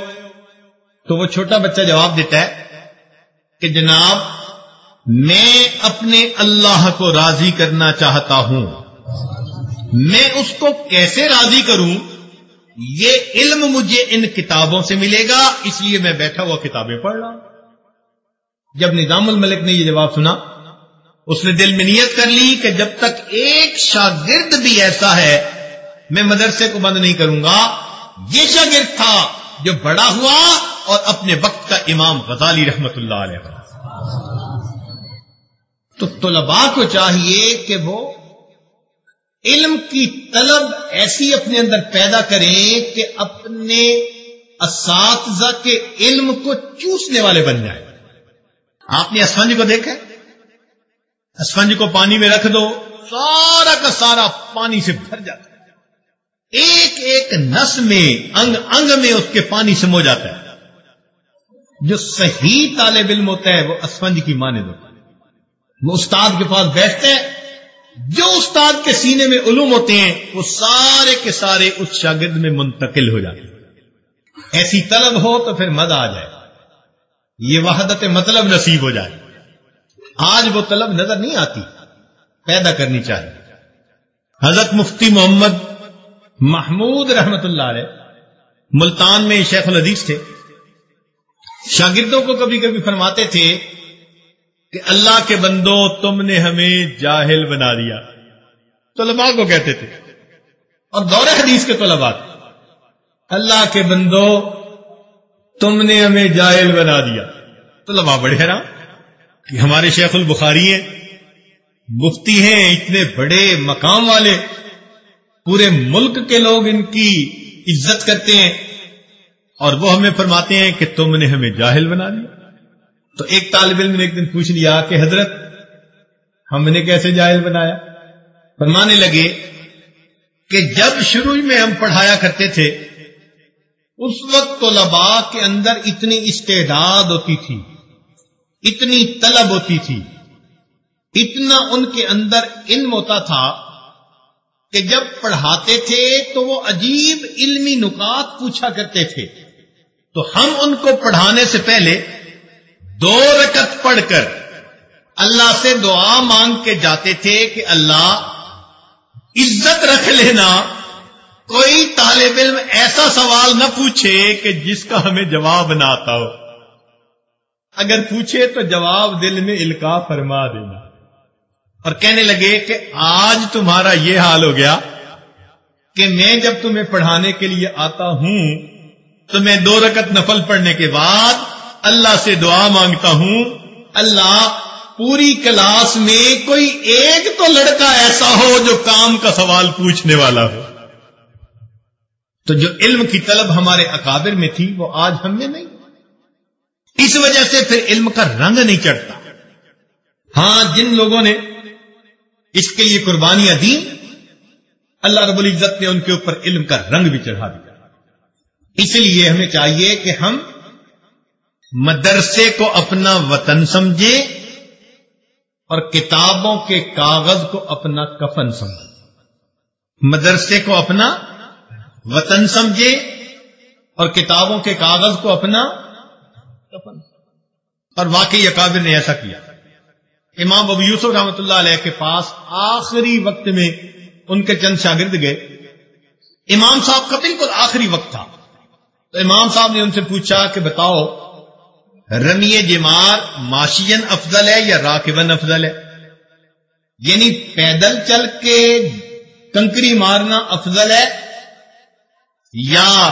تو وہ چھوٹا بچہ جواب دیتا ہے کہ جناب میں اپنے اللہ کو راضی کرنا چاہتا ہوں۔ میں اس کو کیسے راضی کروں؟ یہ علم مجھے ان کتابوں سے ملے گا، اس لیے میں بیٹھا ہوا کتابیں پڑھ رہا ہوں۔ جب نظام الملک نے یہ جواب سنا، اس نے دل میں نیت کر لی کہ جب تک ایک شاگرد بھی ایسا ہے، میں مدرسے کو بند نہیں کروں گا۔ یہ شاگرد تھا جو بڑا ہوا اور اپنے وقت کا امام غزالی رحمت اللہ علیہ۔ تو طلباء کو چاہیے کہ وہ علم کی طلب ایسی اپنے اندر پیدا کریں کہ اپنے اساتذہ کے علم کو چوسنے والے بن جائیں۔ آپ نے اسفنج کو دیکھا؟ اسفنج کو پانی میں رکھ دو، سارا کا سارا پانی سے بھر جاتا ہے۔ ایک ایک نس میں، انگ انگ میں اس کے پانی سے مو جاتا ہے۔ جو صحیح طالب علم ہوتا ہے، وہ اسفنج کی مانے ہوتا ہے۔ وہ استاد کے پاس بیٹھتے ہیں۔ جو استاد کے سینے میں علوم ہوتے ہیں، وہ سارے کے سارے اس شاگرد میں منتقل ہو جاتے ہیں۔ ایسی طلب ہو تو پھر مزہ آ جائے۔ یہ وحدت مطلب نصیب ہو جائے۔ آج وہ طلب نظر نہیں آتی، پیدا کرنی چاہیے۔ حضرت مفتی محمد محمود رحمت اللہ علیہ ملتان میں شیخ العدیث تھے۔ شاگردوں کو کبھی کبھی فرماتے تھے کہ اللہ کے بندو تم نے ہمیں جاہل بنا دیا۔ طلباء کو کہتے تھے۔ اور دور حدیث کے طلباء۔ اللہ کے بندو تم نے ہمیں جاہل بنا دیا۔ طلباء بڑے نا کہ ہمارے شیخ البخاری ہیں، مفتی ہیں، اتنے بڑے مقام والے۔ پورے ملک کے لوگ ان کی عزت کرتے ہیں۔ اور وہ ہمیں فرماتے ہیں کہ تم نے ہمیں جاہل بنا دیا۔ تو ایک طالب علم نے ایک دن پوچھ لیا کہ حضرت، ہم نے کیسے جاہل بنایا؟ فرمانے لگے کہ جب شروع میں ہم پڑھایا کرتے تھے، اس وقت تو کے اندر اتنی استعداد ہوتی تھی، اتنی طلب ہوتی تھی، اتنا ان کے اندر علم ہوتا تھا کہ جب پڑھاتے تھے تو وہ عجیب علمی نکات پوچھا کرتے تھے۔ تو ہم ان کو پڑھانے سے پہلے دو رکت پڑھ کر اللہ سے دعا مانگ کے جاتے تھے کہ اللہ عزت رکھ لینا۔ کوئی طالب علم ایسا سوال نہ پوچھے کہ جس کا ہمیں جواب نہ آتا ہو۔ اگر پوچھے تو جواب دل میں الکا فرما دینا۔ اور کہنے لگے کہ آج تمہارا یہ حال ہو گیا کہ میں جب تمہیں پڑھانے کے لیے آتا ہوں تو میں دو رکت نفل پڑھنے کے بعد اللہ سے دعا مانگتا ہوں، اللہ پوری کلاس میں کوئی ایک تو لڑکا ایسا ہو جو کام کا سوال پوچھنے والا ہو۔ تو جو علم کی طلب ہمارے اکابر میں تھی، وہ آج ہم نے نہیں۔ اس وجہ سے پھر علم کا رنگ نہیں چڑھتا۔ ہاں جن لوگوں نے اس کے لیے قربانیاں دی اللہ رب العزت نے ان کے اوپر علم کا رنگ بھی چڑھا دیا۔ اس لیے ہمیں چاہیے کہ ہم مدرسے کو اپنا وطن سمجھے اور کتابوں کے کاغذ کو اپنا کفن سمجھے۔ مدرسے کو اپنا وطن سمجھے اور کتابوں کے کاغذ کو اپنا کفن۔ اور واقعی اکابر نے ایسا کیا۔ امام ابو یوسف رحمۃ اللہ علیہ کے پاس آخری وقت میں ان کے چند شاگرد گئے۔ امام صاحب کا بالکل آخری وقت تھا۔ تو امام صاحب نے ان سے پوچھا کہ بتاؤ رمی جمار ماشین افضل ہے یا راکبن افضل ہے؟ یعنی پیدل چل کے کنکری مارنا افضل ہے یا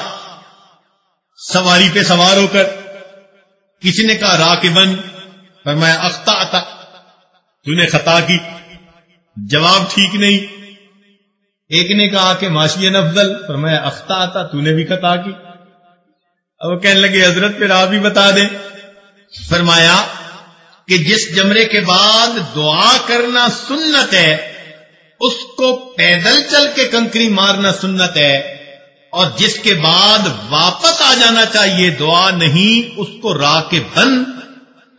سواری پہ سوار ہو کر کسی نے کہا راکبن پر میں اختہ آتا تو نے خطا کی۔ جواب ٹھیک نہیں۔ ایک نے کہا کہ ماشین افضل۔ پر میں اختہ آتا تو نے بھی خطا کی۔ اب وہ کہنے لگے، حضرت پھر آپ بھی بتا دیں۔ فرمایا کہ جس جمرے کے بعد دعا کرنا سنت ہے، اس کو پیدل چل کے کنکری مارنا سنت ہے، اور جس کے بعد واپس آ جانا چاہیے دعا نہیں، اس کو راہ کے بند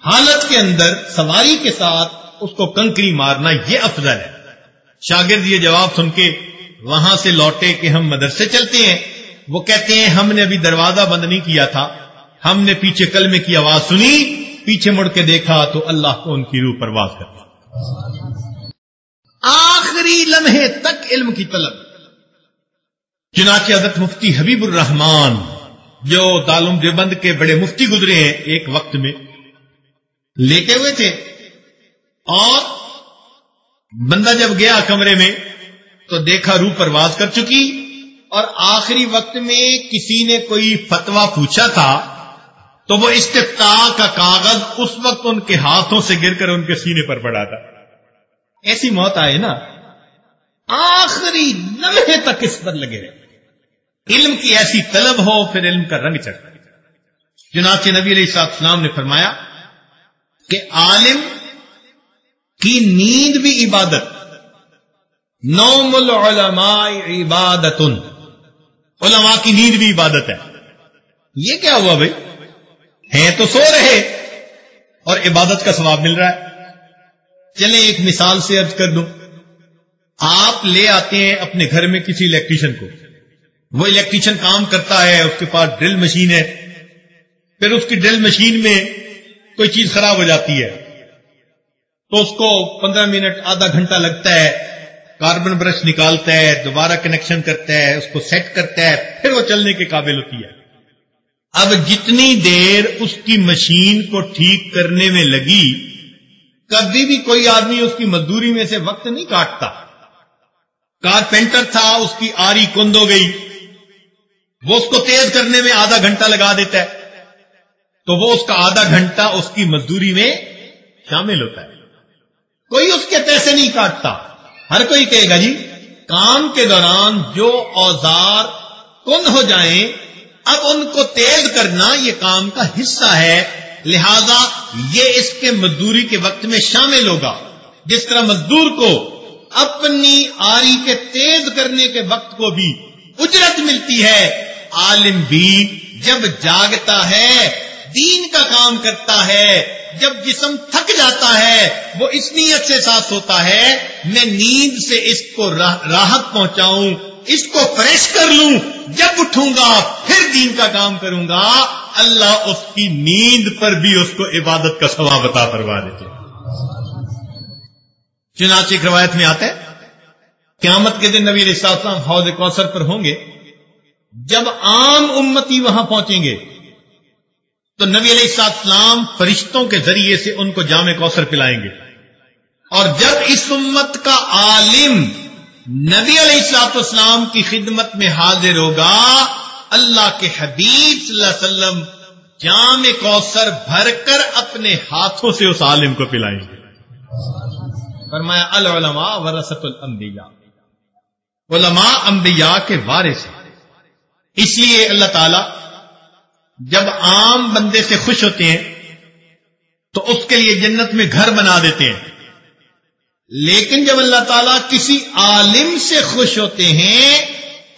حالت کے اندر سواری کے ساتھ اس کو کنکری مارنا یہ افضل ہے۔ شاگرد یہ جواب سن کے وہاں سے لوٹے کہ ہم مدرسے چلتے ہیں۔ وہ کہتے ہیں، ہم نے ابھی دروازہ بند نہیں کیا تھا۔ ہم نے پیچھے کلمے کی آواز سنی، پیچھے مڑ کے دیکھا تو اللہ کو ان کی روح پرواز کر آخری لمحے تک علم کی طلب۔ چنانچہ حضرت مفتی حبیب الرحمان جو دالم دیوبند کے بڑے مفتی گزرے ہیں ایک وقت میں، لیٹے ہوئے تھے۔ اور بندہ جب گیا کمرے میں، تو دیکھا روح پرواز کر چکی۔ اور آخری وقت میں کسی نے کوئی فتوا پوچھا تھا تو وہ استفتاح کا کاغذ اس وقت ان کے ہاتھوں سے گر کر ان کے سینے پر پڑا تھا۔ ایسی موت آئے نا، آخری لمحے تک اس پر لگے رہے۔ علم کی ایسی طلب ہو، پھر علم کا رنگ چڑھتا۔ چنانچہ نبی علیہ السلام نے فرمایا کہ عالم کی نیند بھی عبادت، نوم العلماء عبادت علماء کی نیند بھی عبادت ہے۔ یہ کیا ہوا بھائی؟ ہیں تو سو رہے اور عبادت کا ثواب مل رہا ہے۔ چلیں ایک مثال سے ارض کر دوں۔ آپ لے آتے ہیں اپنے گھر میں کسی الیکٹریشین کو۔ وہ الیکٹریشین کام کرتا ہے، اس کے پاس ڈرل مشین ہے۔ پھر اس کی ڈرل مشین میں کوئی چیز خراب ہو جاتی ہے۔ تو اس کو پندرہ منٹ، آدھا گھنٹہ لگتا ہے۔ کاربن برش نکالتا ہے، دوبارہ کنیکشن کرتا ہے، اس کو سیٹ کرتا ہے۔ پھر وہ چلنے کے قابل ہوتی ہے۔ اب جتنی دیر اس کی مشین کو ٹھیک کرنے میں لگی، کبھی بھی کوئی آدمی اس کی مزدوری میں سے وقت نہیں کاٹتا۔ کارپینٹر تھا، اس کی آری کند ہو گئی۔ وہ اس کو تیز کرنے میں آدھا گھنٹہ لگا دیتا ہے۔ تو وہ اس کا آدھا گھنٹہ اس کی مزدوری میں شامل ہوتا ہے۔ کوئی اس کے پیسے نہیں کاٹتا۔ ہر کوئی کہے گا جی کام کے دوران جو اوزار کن ہو جائیں اب ان کو تیز کرنا یہ کام کا حصہ ہے۔ لہذا یہ اس کے مزدوری کے وقت میں شامل ہوگا۔ جس طرح مزدور کو اپنی آری کے تیز کرنے کے وقت کو بھی اجرت ملتی ہے، عالم بھی جب جاگتا ہے، دین کا کام کرتا ہے، جب جسم تھک جاتا ہے، وہ اس نیت سے ساتھ ہوتا ہے، میں نیند سے اس کو راحت پہنچاؤں اس کو فریش کر لوں، جب اٹھوں گا، پھر دین کا کام کروں گا، اللہ اس کی نیند پر بھی اس کو عبادت کا ثواب عطا کروا دیتے چنانچہ ایک روایت میں آتا ہے، قیامت کے دن نبی علیہ السلام حوض کوثر پر ہوں گے، جب عام امتی وہاں پہنچیں گے، تو نبی علیہ السلام فرشتوں کے ذریعے سے ان کو جامع کوثر پلائیں گے۔ اور جب اس امت کا عالم نبی علیہ السلاط اسلام کی خدمت میں حاضر ہوگا، اللہ کے حبیب صلی اللہ علیہ وسلم جامع کوثر بھر کر اپنے ہاتھوں سے اس عالم کو پلائیں گے۔ فرمایا، العلماء ورثت الانبیاء۔ علماء انبیاء کے وارث ہیں۔ اس لیے اللہ تعالی جب عام بندے سے خوش ہوتے ہیں، تو اس کے لیے جنت میں گھر بنا دیتے ہیں۔ لیکن جب اللہ تعالیٰ کسی عالم سے خوش ہوتے ہیں،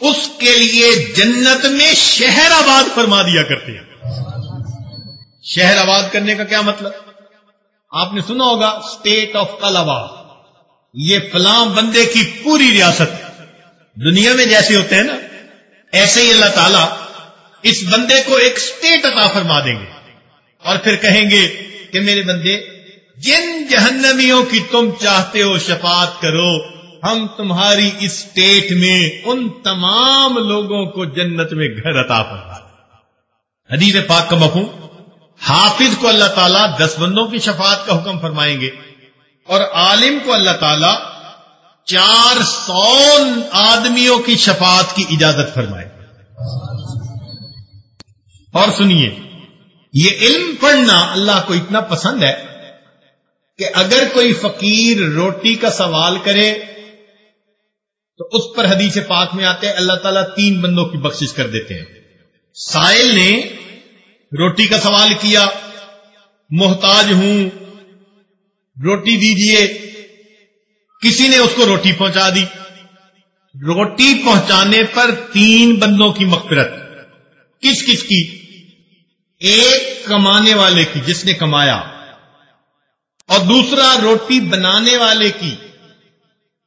اس کے لیے جنت میں شہر آباد فرما دیا کرتے ہیں۔ شہر آباد کرنے کا کیا مطلب؟ آپ نے سنا ہوگا اسٹیٹ آف کلابا یہ فلاں بندے کی پوری ریاست۔ دنیا میں جیسے ہوتے ہیں نا، ایسے ہی اللہ تعالیٰ اس بندے کو ایک اسٹیٹ عطا فرما دیں گے۔ اور پھر کہیں گے کہ میرے بندے جن جہنمیوں کی تم چاہتے ہو شفاعت کرو، ہم تمہاری اسٹیٹ میں ان تمام لوگوں کو جنت میں گھر عطا فرما حدیث پاک کا مفہوم، حافظ کو اللہ تعالیٰ دس بندوں کی شفاعت کا حکم فرمائیں گے اور عالم کو اللہ تعالیٰ چار سو آدمیوں کی شفاعت کی اجازت فرمائے اور سنیے، یہ علم پڑھنا اللہ کو اتنا پسند ہے کہ اگر کوئی فقیر روٹی کا سوال کرے تو اس پر حدیث پاک میں آتے ہیں، اللہ تعالیٰ تین بندوں کی بخشش کر دیتے ہیں۔ سائل نے روٹی کا سوال کیا، محتاج ہوں، روٹی دیجیے۔ کسی نے اس کو روٹی پہنچا دی۔ روٹی پہنچانے پر تین بندوں کی مغفرت۔ کس کس کی؟ ایک کمانے والے کی، جس نے کمایا۔ اور دوسرا روٹی بنانے والے کی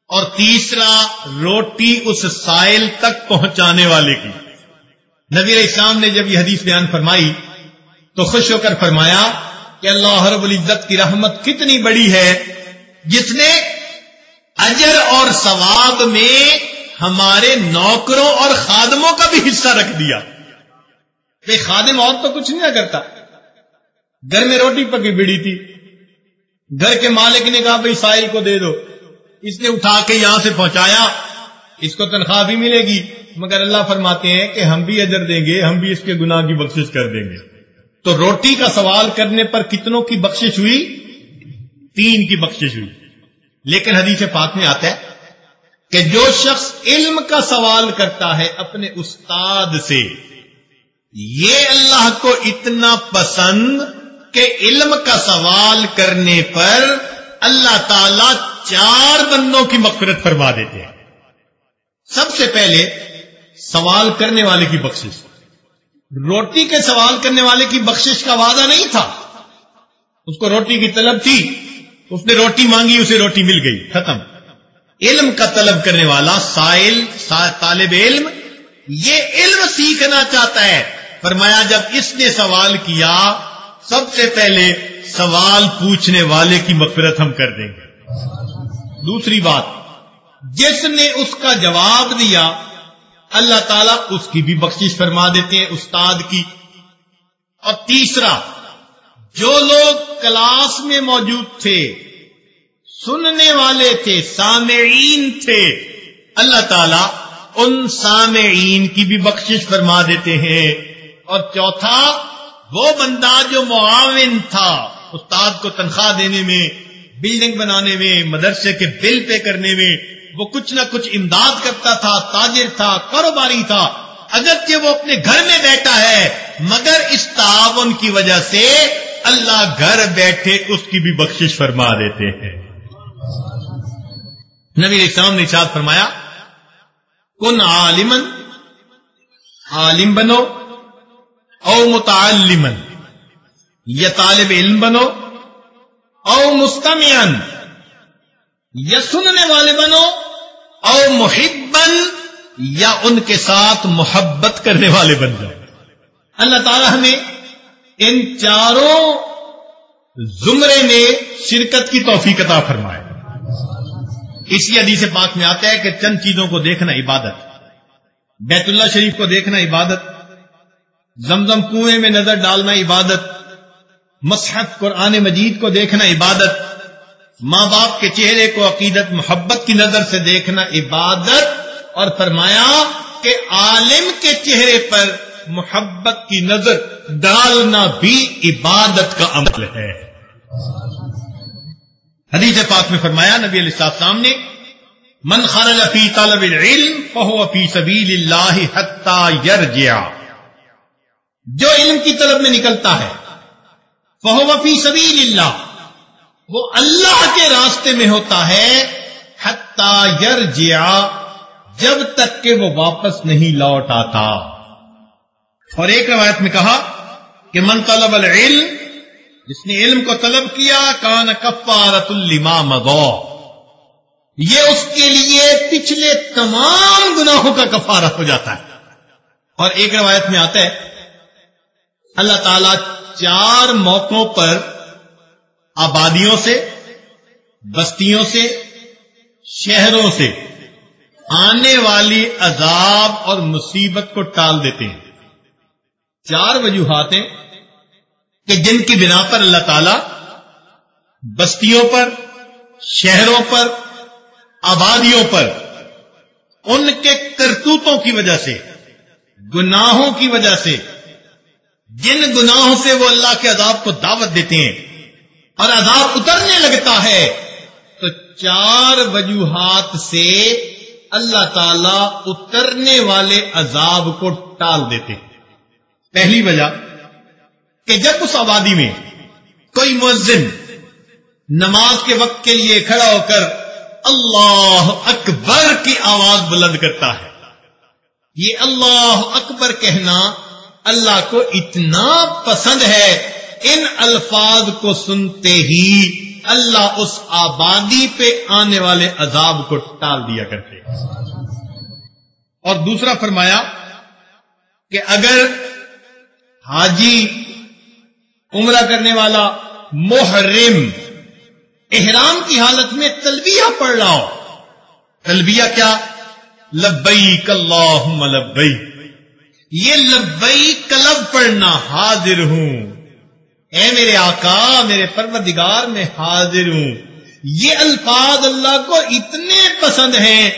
اور تیسرا روٹی اس سائل تک پہنچانے والے کی۔ نبی علیہ السلام نے جب یہ حدیث بیان فرمائی تو خوش ہو کر فرمایا کہ اللہ رب العزت کی رحمت کتنی بڑی ہے جس نے اجر اور ثواب میں ہمارے نوکروں اور خادموں کا بھی حصہ رکھ دیا۔ بھائی خادم اور تو کچھ نہیں کرتا۔ گھر میں روٹی پکی بڑی تھی۔ گھر کے مالک نے کہا بھائی سائل کو دے دو۔ اس نے اٹھا کے یہاں سے پہنچایا۔ اس کو تنخواہ بھی ملے گی۔ مگر اللہ فرماتے ہیں کہ ہم بھی اجر دیں گے، ہم بھی اس کے گناہ کی بخشش کر دیں گے۔ تو روٹی کا سوال کرنے پر کتنوں کی بخشش ہوئی؟ تین کی بخشش ہوئی۔ لیکن حدیث پاک میں آتا ہے کہ جو شخص علم کا سوال کرتا ہے اپنے استاد سے، یہ اللہ کو اتنا پسند کہ علم کا سوال کرنے پر اللہ تعالی چار بندوں کی مغفرت فرما دیتے ہیں۔ سب سے پہلے سوال کرنے والے کی بخشش۔ روٹی کے سوال کرنے والے کی بخشش کا وعدہ نہیں تھا۔ اس کو روٹی کی طلب تھی۔ اس نے روٹی مانگی، اسے روٹی مل گئی، ختم۔ علم کا طلب کرنے والا، سائل طالب علم، یہ علم سیکھنا چاہتا ہے۔ فرمایا، جب اس نے سوال کیا سب سے پہلے سوال پوچھنے والے کی مغفرت ہم کر دیں گے۔ دوسری بات، جس نے اس کا جواب دیا، اللہ تعالیٰ اس کی بھی بخشش فرما دیتے ہیں، استاد کی۔ اور تیسرا، جو لوگ کلاس میں موجود تھے، سننے والے تھے، سامعین تھے، اللہ تعالیٰ ان سامعین کی بھی بخشش فرما دیتے ہیں۔ اور چوتھا وہ بندہ جو معاون تھا استاد کو تنخواہ دینے میں، بلڈنگ بنانے میں، مدرسے کے بل پے کرنے میں، وہ کچھ نہ کچھ امداد کرتا تھا، تاجر تھا، کاروباری تھا، اگرچہ وہ اپنے گھر میں بیٹھا ہے، مگر اس تعاون کی وجہ سے اللہ گھر بیٹھے اس کی بھی بخشش فرما دیتے ہیں۔ نبی اسلام نے چاد فرمایا، کن عالمن، عالم بنو او متعلمن یا طالب علم بنو، او مستمعن یا سننے والے بنو، او محبن یا ان کے ساتھ محبت کرنے والے بن جاؤ۔ اللہ تعالی ہمیں ان چاروں زمرے میں شرکت کی توفیق عطا فرمائے۔ اسی حدیث پاک میں آتا ہے کہ چند چیزوں کو دیکھنا عبادت، بیت اللہ شریف کو دیکھنا عبادت زمزم کنویں میں نظر ڈالنا عبادت مسحت قرآن مجید کو دیکھنا عبادت، ماں باپ کے چہرے کو عقیدت، محبت کی نظر سے دیکھنا عبادت، اور فرمایا کہ عالم کے چہرے پر محبت کی نظر ڈالنا بھی عبادت کا عمل ہے۔ حدیث پاک میں فرمایا، نبی علیہ السلام نے، من خرج فی طلب العلم فهو فی سبیل اللہ حتی یرجع. جو علم کی طلب میں نکلتا ہے۔ فهو فی سبیل اللہ۔ وہ اللہ کے راستے میں ہوتا ہے۔ حتی یرجع جب تک کہ وہ واپس نہیں لوٹ آتا۔ اور ایک روایت میں کہا کہ من طلب العلم، جس نے علم کو طلب کیا، کان کفارت الما مغو یہ اس کے لیے پچھلے تمام گناہوں کا کفارہ ہو جاتا ہے۔ اور ایک روایت میں آتا ہے اللہ تعالی چار موقعوں پر آبادیوں سے، بستیوں سے، شہروں سے آنے والی عذاب اور مصیبت کو ٹال دیتے ہیں۔ چار وجوہات ہیں کہ جن کی بنا پر اللہ تعالی بستیوں پر، شہروں پر، آبادیوں پر، ان کے کرتوتوں کی وجہ سے، گناہوں کی وجہ سے جن گناہوں سے وہ اللہ کے عذاب کو دعوت دیتے ہیں اور عذاب اترنے لگتا ہے، تو چار وجوہات سے اللہ تعالی اترنے والے عذاب کو ٹال دیتے ہیں۔ پہلی وجہ، کہ جب اس آبادی میں کوئی مؤذن نماز کے وقت کے لیے کھڑا ہو کر اللہ اکبر کی آواز بلند کرتا ہے، یہ اللہ اکبر کہنا اللہ کو اتنا پسند ہے، ان الفاظ کو سنتے ہی اللہ اس آبادی پہ آنے والے عذاب کو ٹال دیا کرتے اور دوسرا فرمایا کہ اگر حاجی عمرہ کرنے والا محرم احرام کی حالت میں تلبیہ پڑھ رہا ہو، تلبیہ کیا؟ لبئی اللہ لبئی یہ لبئی کلب پڑھنا حاضر ہوں۔ اے میرے آقا، میرے پروردگار، میں حاضر ہوں۔ یہ الفاظ اللہ کو اتنے پسند ہیں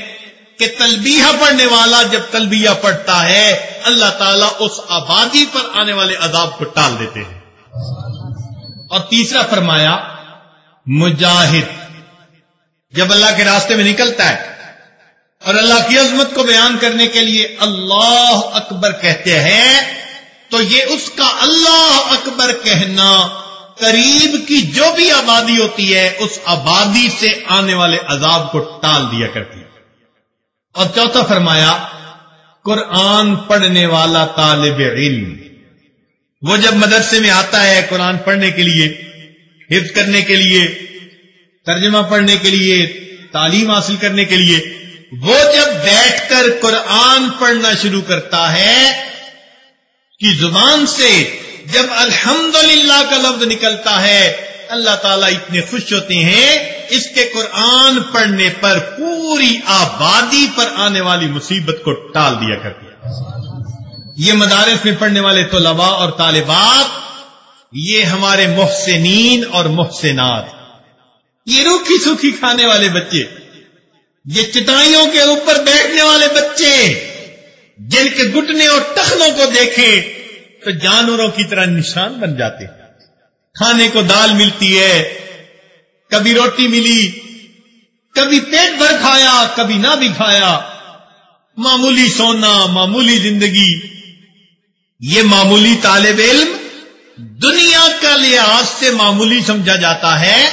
کہ تلبیہ پڑھنے والا جب تلبیہ پڑھتا ہے، اللہ تعالیٰ اس آبادی پر آنے والے عذاب کو ٹال دیتے ہیں۔ اور تیسرا فرمایا، مجاہد۔ جب اللہ کے راستے میں نکلتا ہے اور اللہ کی عظمت کو بیان کرنے کے لیے اللہ اکبر کہتے ہیں، تو یہ اس کا اللہ اکبر کہنا قریب کی جو بھی آبادی ہوتی ہے، اس آبادی سے آنے والے عذاب کو ٹال دیا کرتی ہے۔ اور چوتھا فرمایا، قرآن پڑھنے والا طالب علم۔ وہ جب مدرسے میں آتا ہے قرآن پڑھنے کے لیے، حفظ کرنے کے لیے، ترجمہ پڑھنے کے لیے، تعلیم حاصل کرنے کے لیے وہ جب بیٹھ کر قرآن پڑھنا شروع کرتا ہے کہ زبان سے جب الحمد کا لفظ نکلتا ہے، اللہ تعالیٰ اتنے خوش ہوتے ہیں، اس کے قرآن پڑھنے پر پوری آبادی پر آنے والی مصیبت کو ٹال دیا کرتی یہ مدارس میں پڑھنے والے طلباء اور طالبات، یہ ہمارے محسنین اور محسنات، یہ روکھی سوکھی کھانے والے بچے۔ یہ چٹائیوں کے اوپر بیٹھنے والے بچے جن کے گٹنے اور ٹخنوں کو دیکھیں تو جانوروں کی طرح نشان بن جاتے کھانے کو دال ملتی ہے، کبھی روٹی ملی، کبھی پیٹ بھر کھایا، کبھی نہ بھی کھایا۔ معمولی سونا، معمولی زندگی۔ یہ معمولی طالب علم دنیا کا لحاظ سے معمولی سمجھا جاتا ہے۔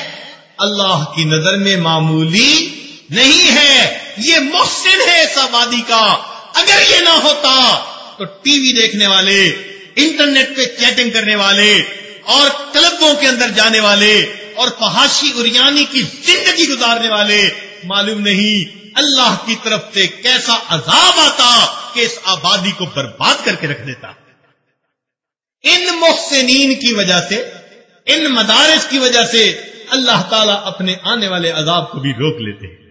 اللہ کی نظر میں معمولی نہیں ہے، یہ محسن ہے اس آبادی کا۔ اگر یہ نہ ہوتا تو ٹی وی دیکھنے والے، انٹرنیٹ پہ چیٹنگ کرنے والے اور کلبوں کے اندر جانے والے اور فحاشی اریانی کی زندگی گزارنے والے، معلوم نہیں اللہ کی طرف سے کیسا عذاب آتا کہ اس آبادی کو برباد کر کے رکھ دیتا۔ ان محسنین کی وجہ سے، ان مدارس کی وجہ سے اللہ تعالیٰ اپنے آنے والے عذاب کو بھی روک لیتے ہیں۔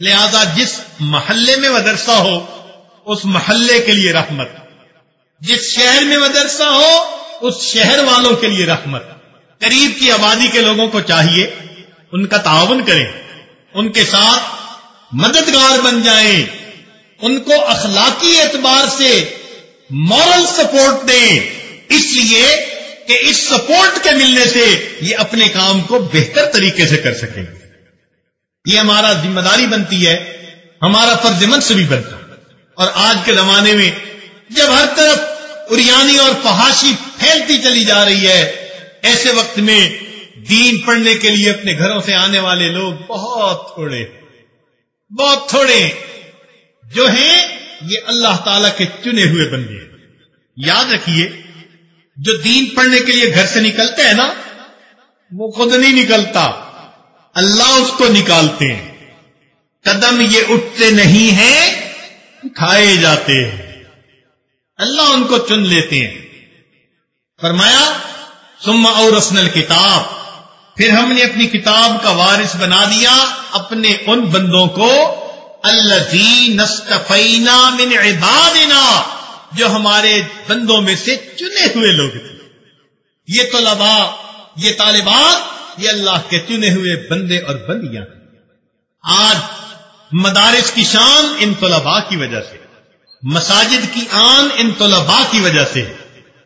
لہذا جس محلے میں مدرسہ ہو، اس محلے کے لیے رحمت۔ جس شہر میں مدرسہ ہو، اس شہر والوں کے لیے رحمت۔ قریب کی آبادی کے لوگوں کو چاہیے، ان کا تعاون کریں، ان کے ساتھ مددگار بن جائیں، ان کو اخلاقی اعتبار سے مورل سپورٹ دیں۔ اس لیے کہ اس سپورٹ کے ملنے سے یہ اپنے کام کو بہتر طریقے سے کر سکیں۔ یہ ہمارا ذمہ داری بنتی ہے، ہمارا فرض سے بھی بنتا۔ اور آج کے زمانے میں جب ہر طرف اریانی اور فحاشی پھیلتی چلی جا رہی ہے، ایسے وقت میں دین پڑھنے کے لیے اپنے گھروں سے آنے والے لوگ بہت تھوڑے بہت تھوڑے جو ہیں، یہ اللہ تعالی کے چنے ہوئے بندے یاد رکھیے، جو دین پڑھنے کے لیے گھر سے نکلتے ہیں نا، وہ خود نہیں نکلتا۔ اللہ اس کو نکالتے ہیں۔ قدم یہ اٹھتے نہیں ہیں اٹھائے جاتے ہیں۔ اللہ ان کو چن لیتے ہیں۔ فرمایا سم اور رسن کتاب پھر ہم نے اپنی کتاب کا وارث بنا دیا اپنے ان بندوں کو۔ اللہ من عبادنا، جو ہمارے بندوں میں سے چنے ہوئے لوگ تھے۔ یہ طلباء، یہ طالبات یہ اللہ کے چنے ہوئے بندے اور بندیاں آج مدارس کی شان ان طلباء کی وجہ سے، مساجد کی آن ان طلباء کی وجہ سے،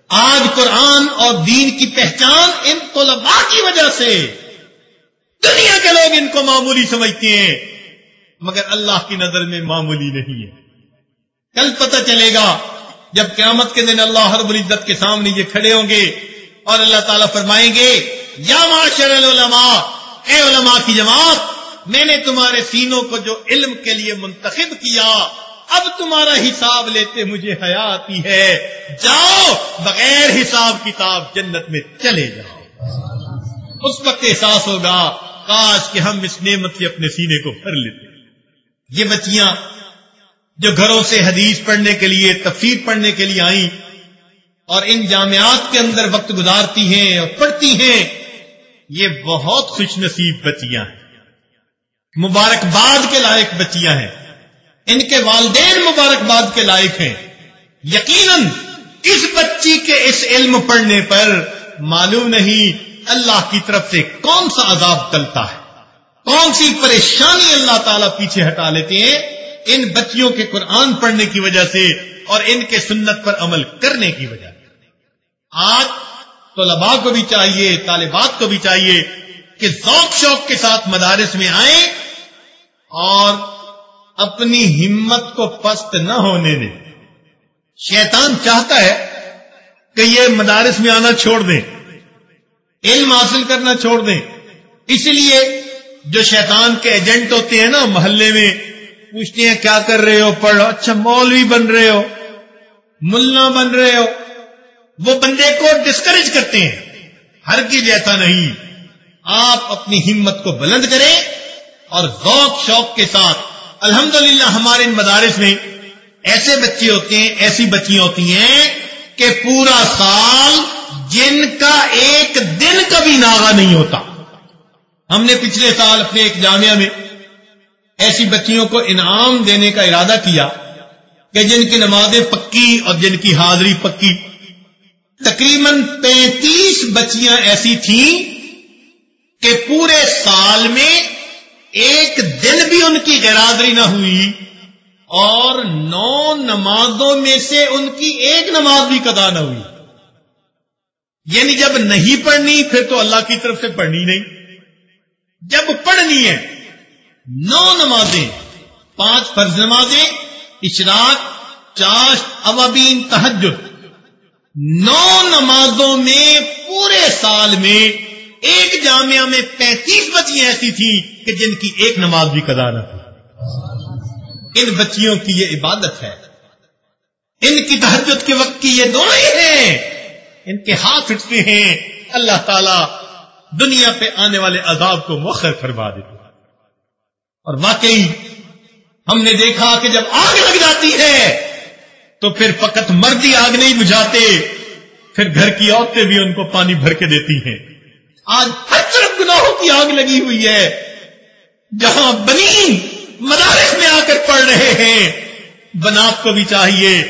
آج قرآن اور دین کی پہچان ان طلباء کی وجہ سے۔ دنیا کے لوگ ان کو معمولی سمجھتے ہیں، مگر اللہ کی نظر میں معمولی نہیں ہے۔ کل پتہ چلے گا جب قیامت کے دن اللہ ہر العزت کے سامنے یہ کھڑے ہوں گے اور اللہ تعالیٰ فرمائیں گے یا معاشر العلماء، اے علماء کی جماعت، میں نے تمہارے سینوں کو جو علم کے لیے منتخب کیا، اب تمہارا حساب لیتے مجھے حیا آتی ہے۔ جاؤ، بغیر حساب کتاب جنت میں چلے جاؤ۔ اس وقت احساس ہوگا، کاش کہ ہم اس نعمت سے اپنے سینے کو بھر لیتے۔ یہ بچیاں جو گھروں سے حدیث پڑھنے کے لیے، تفسیر پڑھنے کے لیے آئیں اور ان جامعات کے اندر وقت گزارتی ہیں اور پڑھتی ہیں یہ بہت خوش نصیب بچیاں ہیں۔ مبارکباد کے لائق بچیاں ہیں۔ ان کے والدین مبارکباد کے لائق ہیں۔ یقیناً اس بچی کے اس علم پڑھنے پر معلوم نہیں اللہ کی طرف سے کون سا عذاب چلتا ہے۔ کون سی پریشانی اللہ تعالیٰ پیچھے ہٹا لیتے ہیں۔ ان بچیوں کے قرآن پڑھنے کی وجہ سے اور ان کے سنت پر عمل کرنے کی وجہ سے۔ آج طلباء کو بھی چاہیے، طالبات کو بھی چاہیے کہ ذوق شوق کے ساتھ مدارس میں آئیں اور اپنی ہمت کو پست نہ ہونے دیں۔ شیطان چاہتا ہے کہ یہ مدارس میں آنا چھوڑ دیں، علم حاصل کرنا چھوڑ دیں۔ اس لیے جو شیطان کے ایجنٹ ہوتے ہیں نا محلے میں، پوچھتے ہیں کیا کر رہے ہو پڑھ اچھا مولوی بن رہے ہو ملا بن رہے ہو۔ وہ بندے کو ڈسکریج کرتے ہیں۔ ہر کی جیسا نہیں۔ آپ اپنی ہمت کو بلند کریں اور ذوق شوق کے ساتھ۔ الحمدللہ ہمارے ان مدارس میں ایسے بچے ہوتے ہیں، ایسی بچیاں ہوتی ہیں کہ پورا سال جن کا ایک دن کبھی ناغا نہیں ہوتا۔ ہم نے پچھلے سال اپنے ایک جامعہ میں ایسی بچیوں کو انعام دینے کا ارادہ کیا کہ جن کی نمازیں پکی اور جن کی حاضری پکی۔ تقریباً پینتیس بچیاں ایسی تھیں کہ پورے سال میں ایک دن بھی ان کی غیرادری نہ ہوئی اور نو نمازوں میں سے ان کی ایک نماز بھی قدا نہ ہوئی۔ یعنی جب نہیں پڑھنی پھر تو اللہ کی طرف سے پڑھنی نہیں۔ جب پڑھنی ہے، نو نمازیں، پانچ فرض نمازیں، اشراق چاش اوابین تحجد نو نمازوں میں پورے سال میں ایک جامعہ میں پینتیس بچیاں ایسی تھیں کہ جن کی ایک نماز بھی قدا نہ تھی۔ ان بچیوں کی یہ عبادت ہے۔ ان کی تحجد کے وقت کی یہ دونوں ہی ہیں۔ ان کے ہاتھ اٹھتے ہیں۔ اللہ تعالی دنیا پہ آنے والے عذاب کو مؤخر فرما دیتے اور واقعی ہم نے دیکھا کہ جب آگ لگ جاتی ہے تو پھر فقط مردی آگ نہیں بجھاتے، پھر گھر کی عورتیں بھی ان کو پانی بھر کے دیتی ہیں۔ آج ہر طرف گناہوں کی آگ لگی ہوئی ہے۔ جہاں بنی مدارس میں آ کر پڑھ رہے ہیں، بنات کو بھی چاہیے۔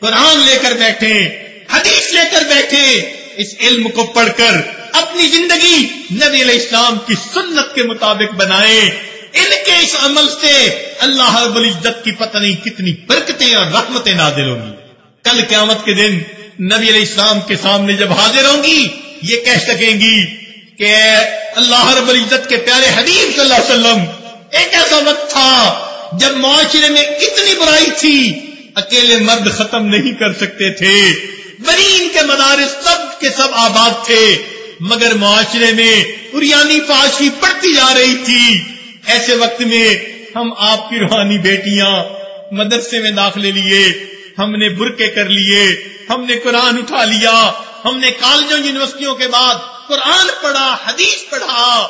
قرآن لے کر بیٹھے حدیث لے کر بیٹھے اس علم کو پڑھ کر اپنی زندگی نبی علیہ السلام کی سنت کے مطابق بنائیں۔ ان کے اس عمل سے اللہ رب العزت کی پتہ نہیں کتنی برکتیں اور رحمتیں نازل ہوں گی۔ کل قیامت کے دن نبی علیہ السلام کے سامنے جب حاضر ہوں گی، یہ کہہ سکیں گی کہ اللہ رب العزت کے پیارے حبیب صلی اللہ علیہ وسلم، ایک ایسا وقت تھا جب معاشرے میں اتنی برائی تھی، اکیلے مرد ختم نہیں کر سکتے تھے۔ برین کے مدارس سب کے سب آباد تھے، مگر معاشرے میں اریانی فاشی پڑتی جا رہی تھی۔ ایسے وقت میں ہم آپ کی روحانی بیٹیاں مدرسے میں داخلے لیے، ہم نے برقے کر لیے، ہم نے قرآن اٹھا لیا، ہم نے کالجوں، یونیورسٹیوں کے بعد قرآن پڑھا، حدیث پڑھا۔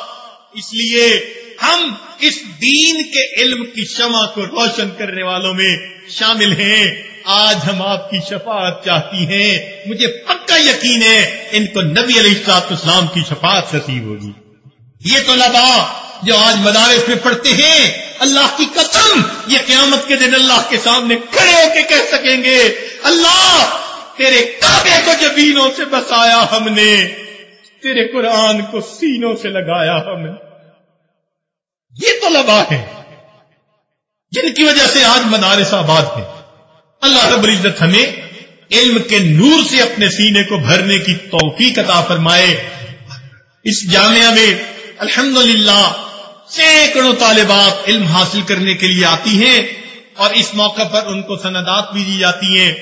اس لیے ہم اس دین کے علم کی شمع کو روشن کرنے والوں میں شامل ہیں۔ آج ہم آپ کی شفاعت چاہتی ہیں۔ مجھے پکا یقین ہے ان کو نبی علیہ السلاط اسلام کی شفاعت نصیب ہوگی۔ یہ تو لبا جو آج مدارس میں پڑھتے ہیں، اللہ کی قسم، یہ قیامت کے دن اللہ کے سامنے کھڑے ہو کے کہہ سکیں گے، اللہ، تیرے کعبے کو جبینوں سے بسایا ہم نے، تیرے قرآن کو سینوں سے لگایا ہم نے۔ یہ تو لبا ہے جن کی وجہ سے آج مدارس آباد ہے اللہ رب العزت ہمیں علم کے نور سے اپنے سینے کو بھرنے کی توفیق عطا فرمائے۔ اس جامعہ میں الحمدللہ سینکڑوں طالبات علم حاصل کرنے کے لیے آتی ہیں اور اس موقع پر ان کو سندات بھی دی جاتی ہیں۔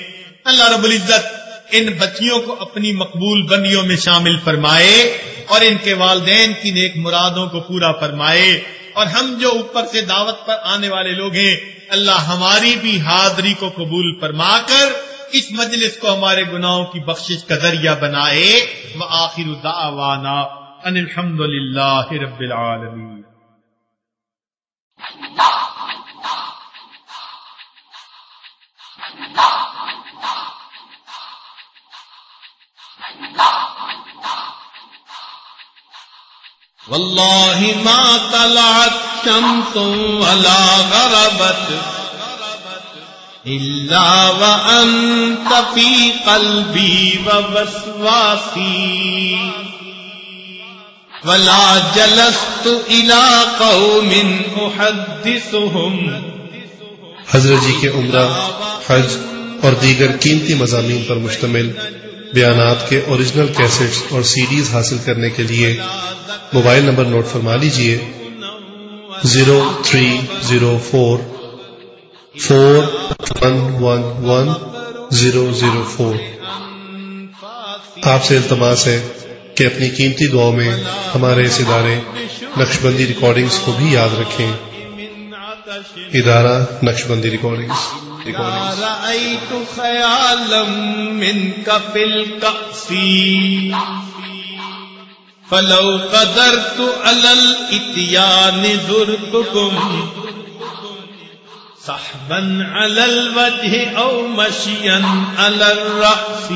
اللہ رب العزت ان بچیوں کو اپنی مقبول بندیوں میں شامل فرمائے اور ان کے والدین کی نیک مرادوں کو پورا فرمائے۔ اور ہم جو اوپر سے دعوت پر آنے والے لوگ ہیں، اللہ ہماری بھی حاضری کو قبول فرما کر اس مجلس کو ہمارے گناہوں کی بخشش کا ذریعہ بنائے۔ وہ آخر دعوانا ان الحمد للہ رب العالمین۔ والله ما طلعت شمس ولا غربت إلا وأنت في قلبي ووسواسي ولا جلست إلى قوم أحدثهم حضرت جی کے عمرہ، حج اور دیگر قیمتی مضامین پر مشتمل بیانات کے اوریجنل کیسٹس اور سیڈیز حاصل کرنے کے لیے موبائل نمبر نوٹ فرما لیجیے zero three zero four four, one one one, zero zero, four. آپ سے التماس ہے۔ کہ اپنی قیمتی دعاؤں میں ہمارے اس ادارے نقش بندی ریکارڈنگز کو بھی یاد رکھیں۔ ادارہ نقش بندی ریکارڈنگز رأيت خيالا منك في الكأس، فلو قدرت على الاتيان زرتكم صحبا على الوجه او مشيا على الرأس.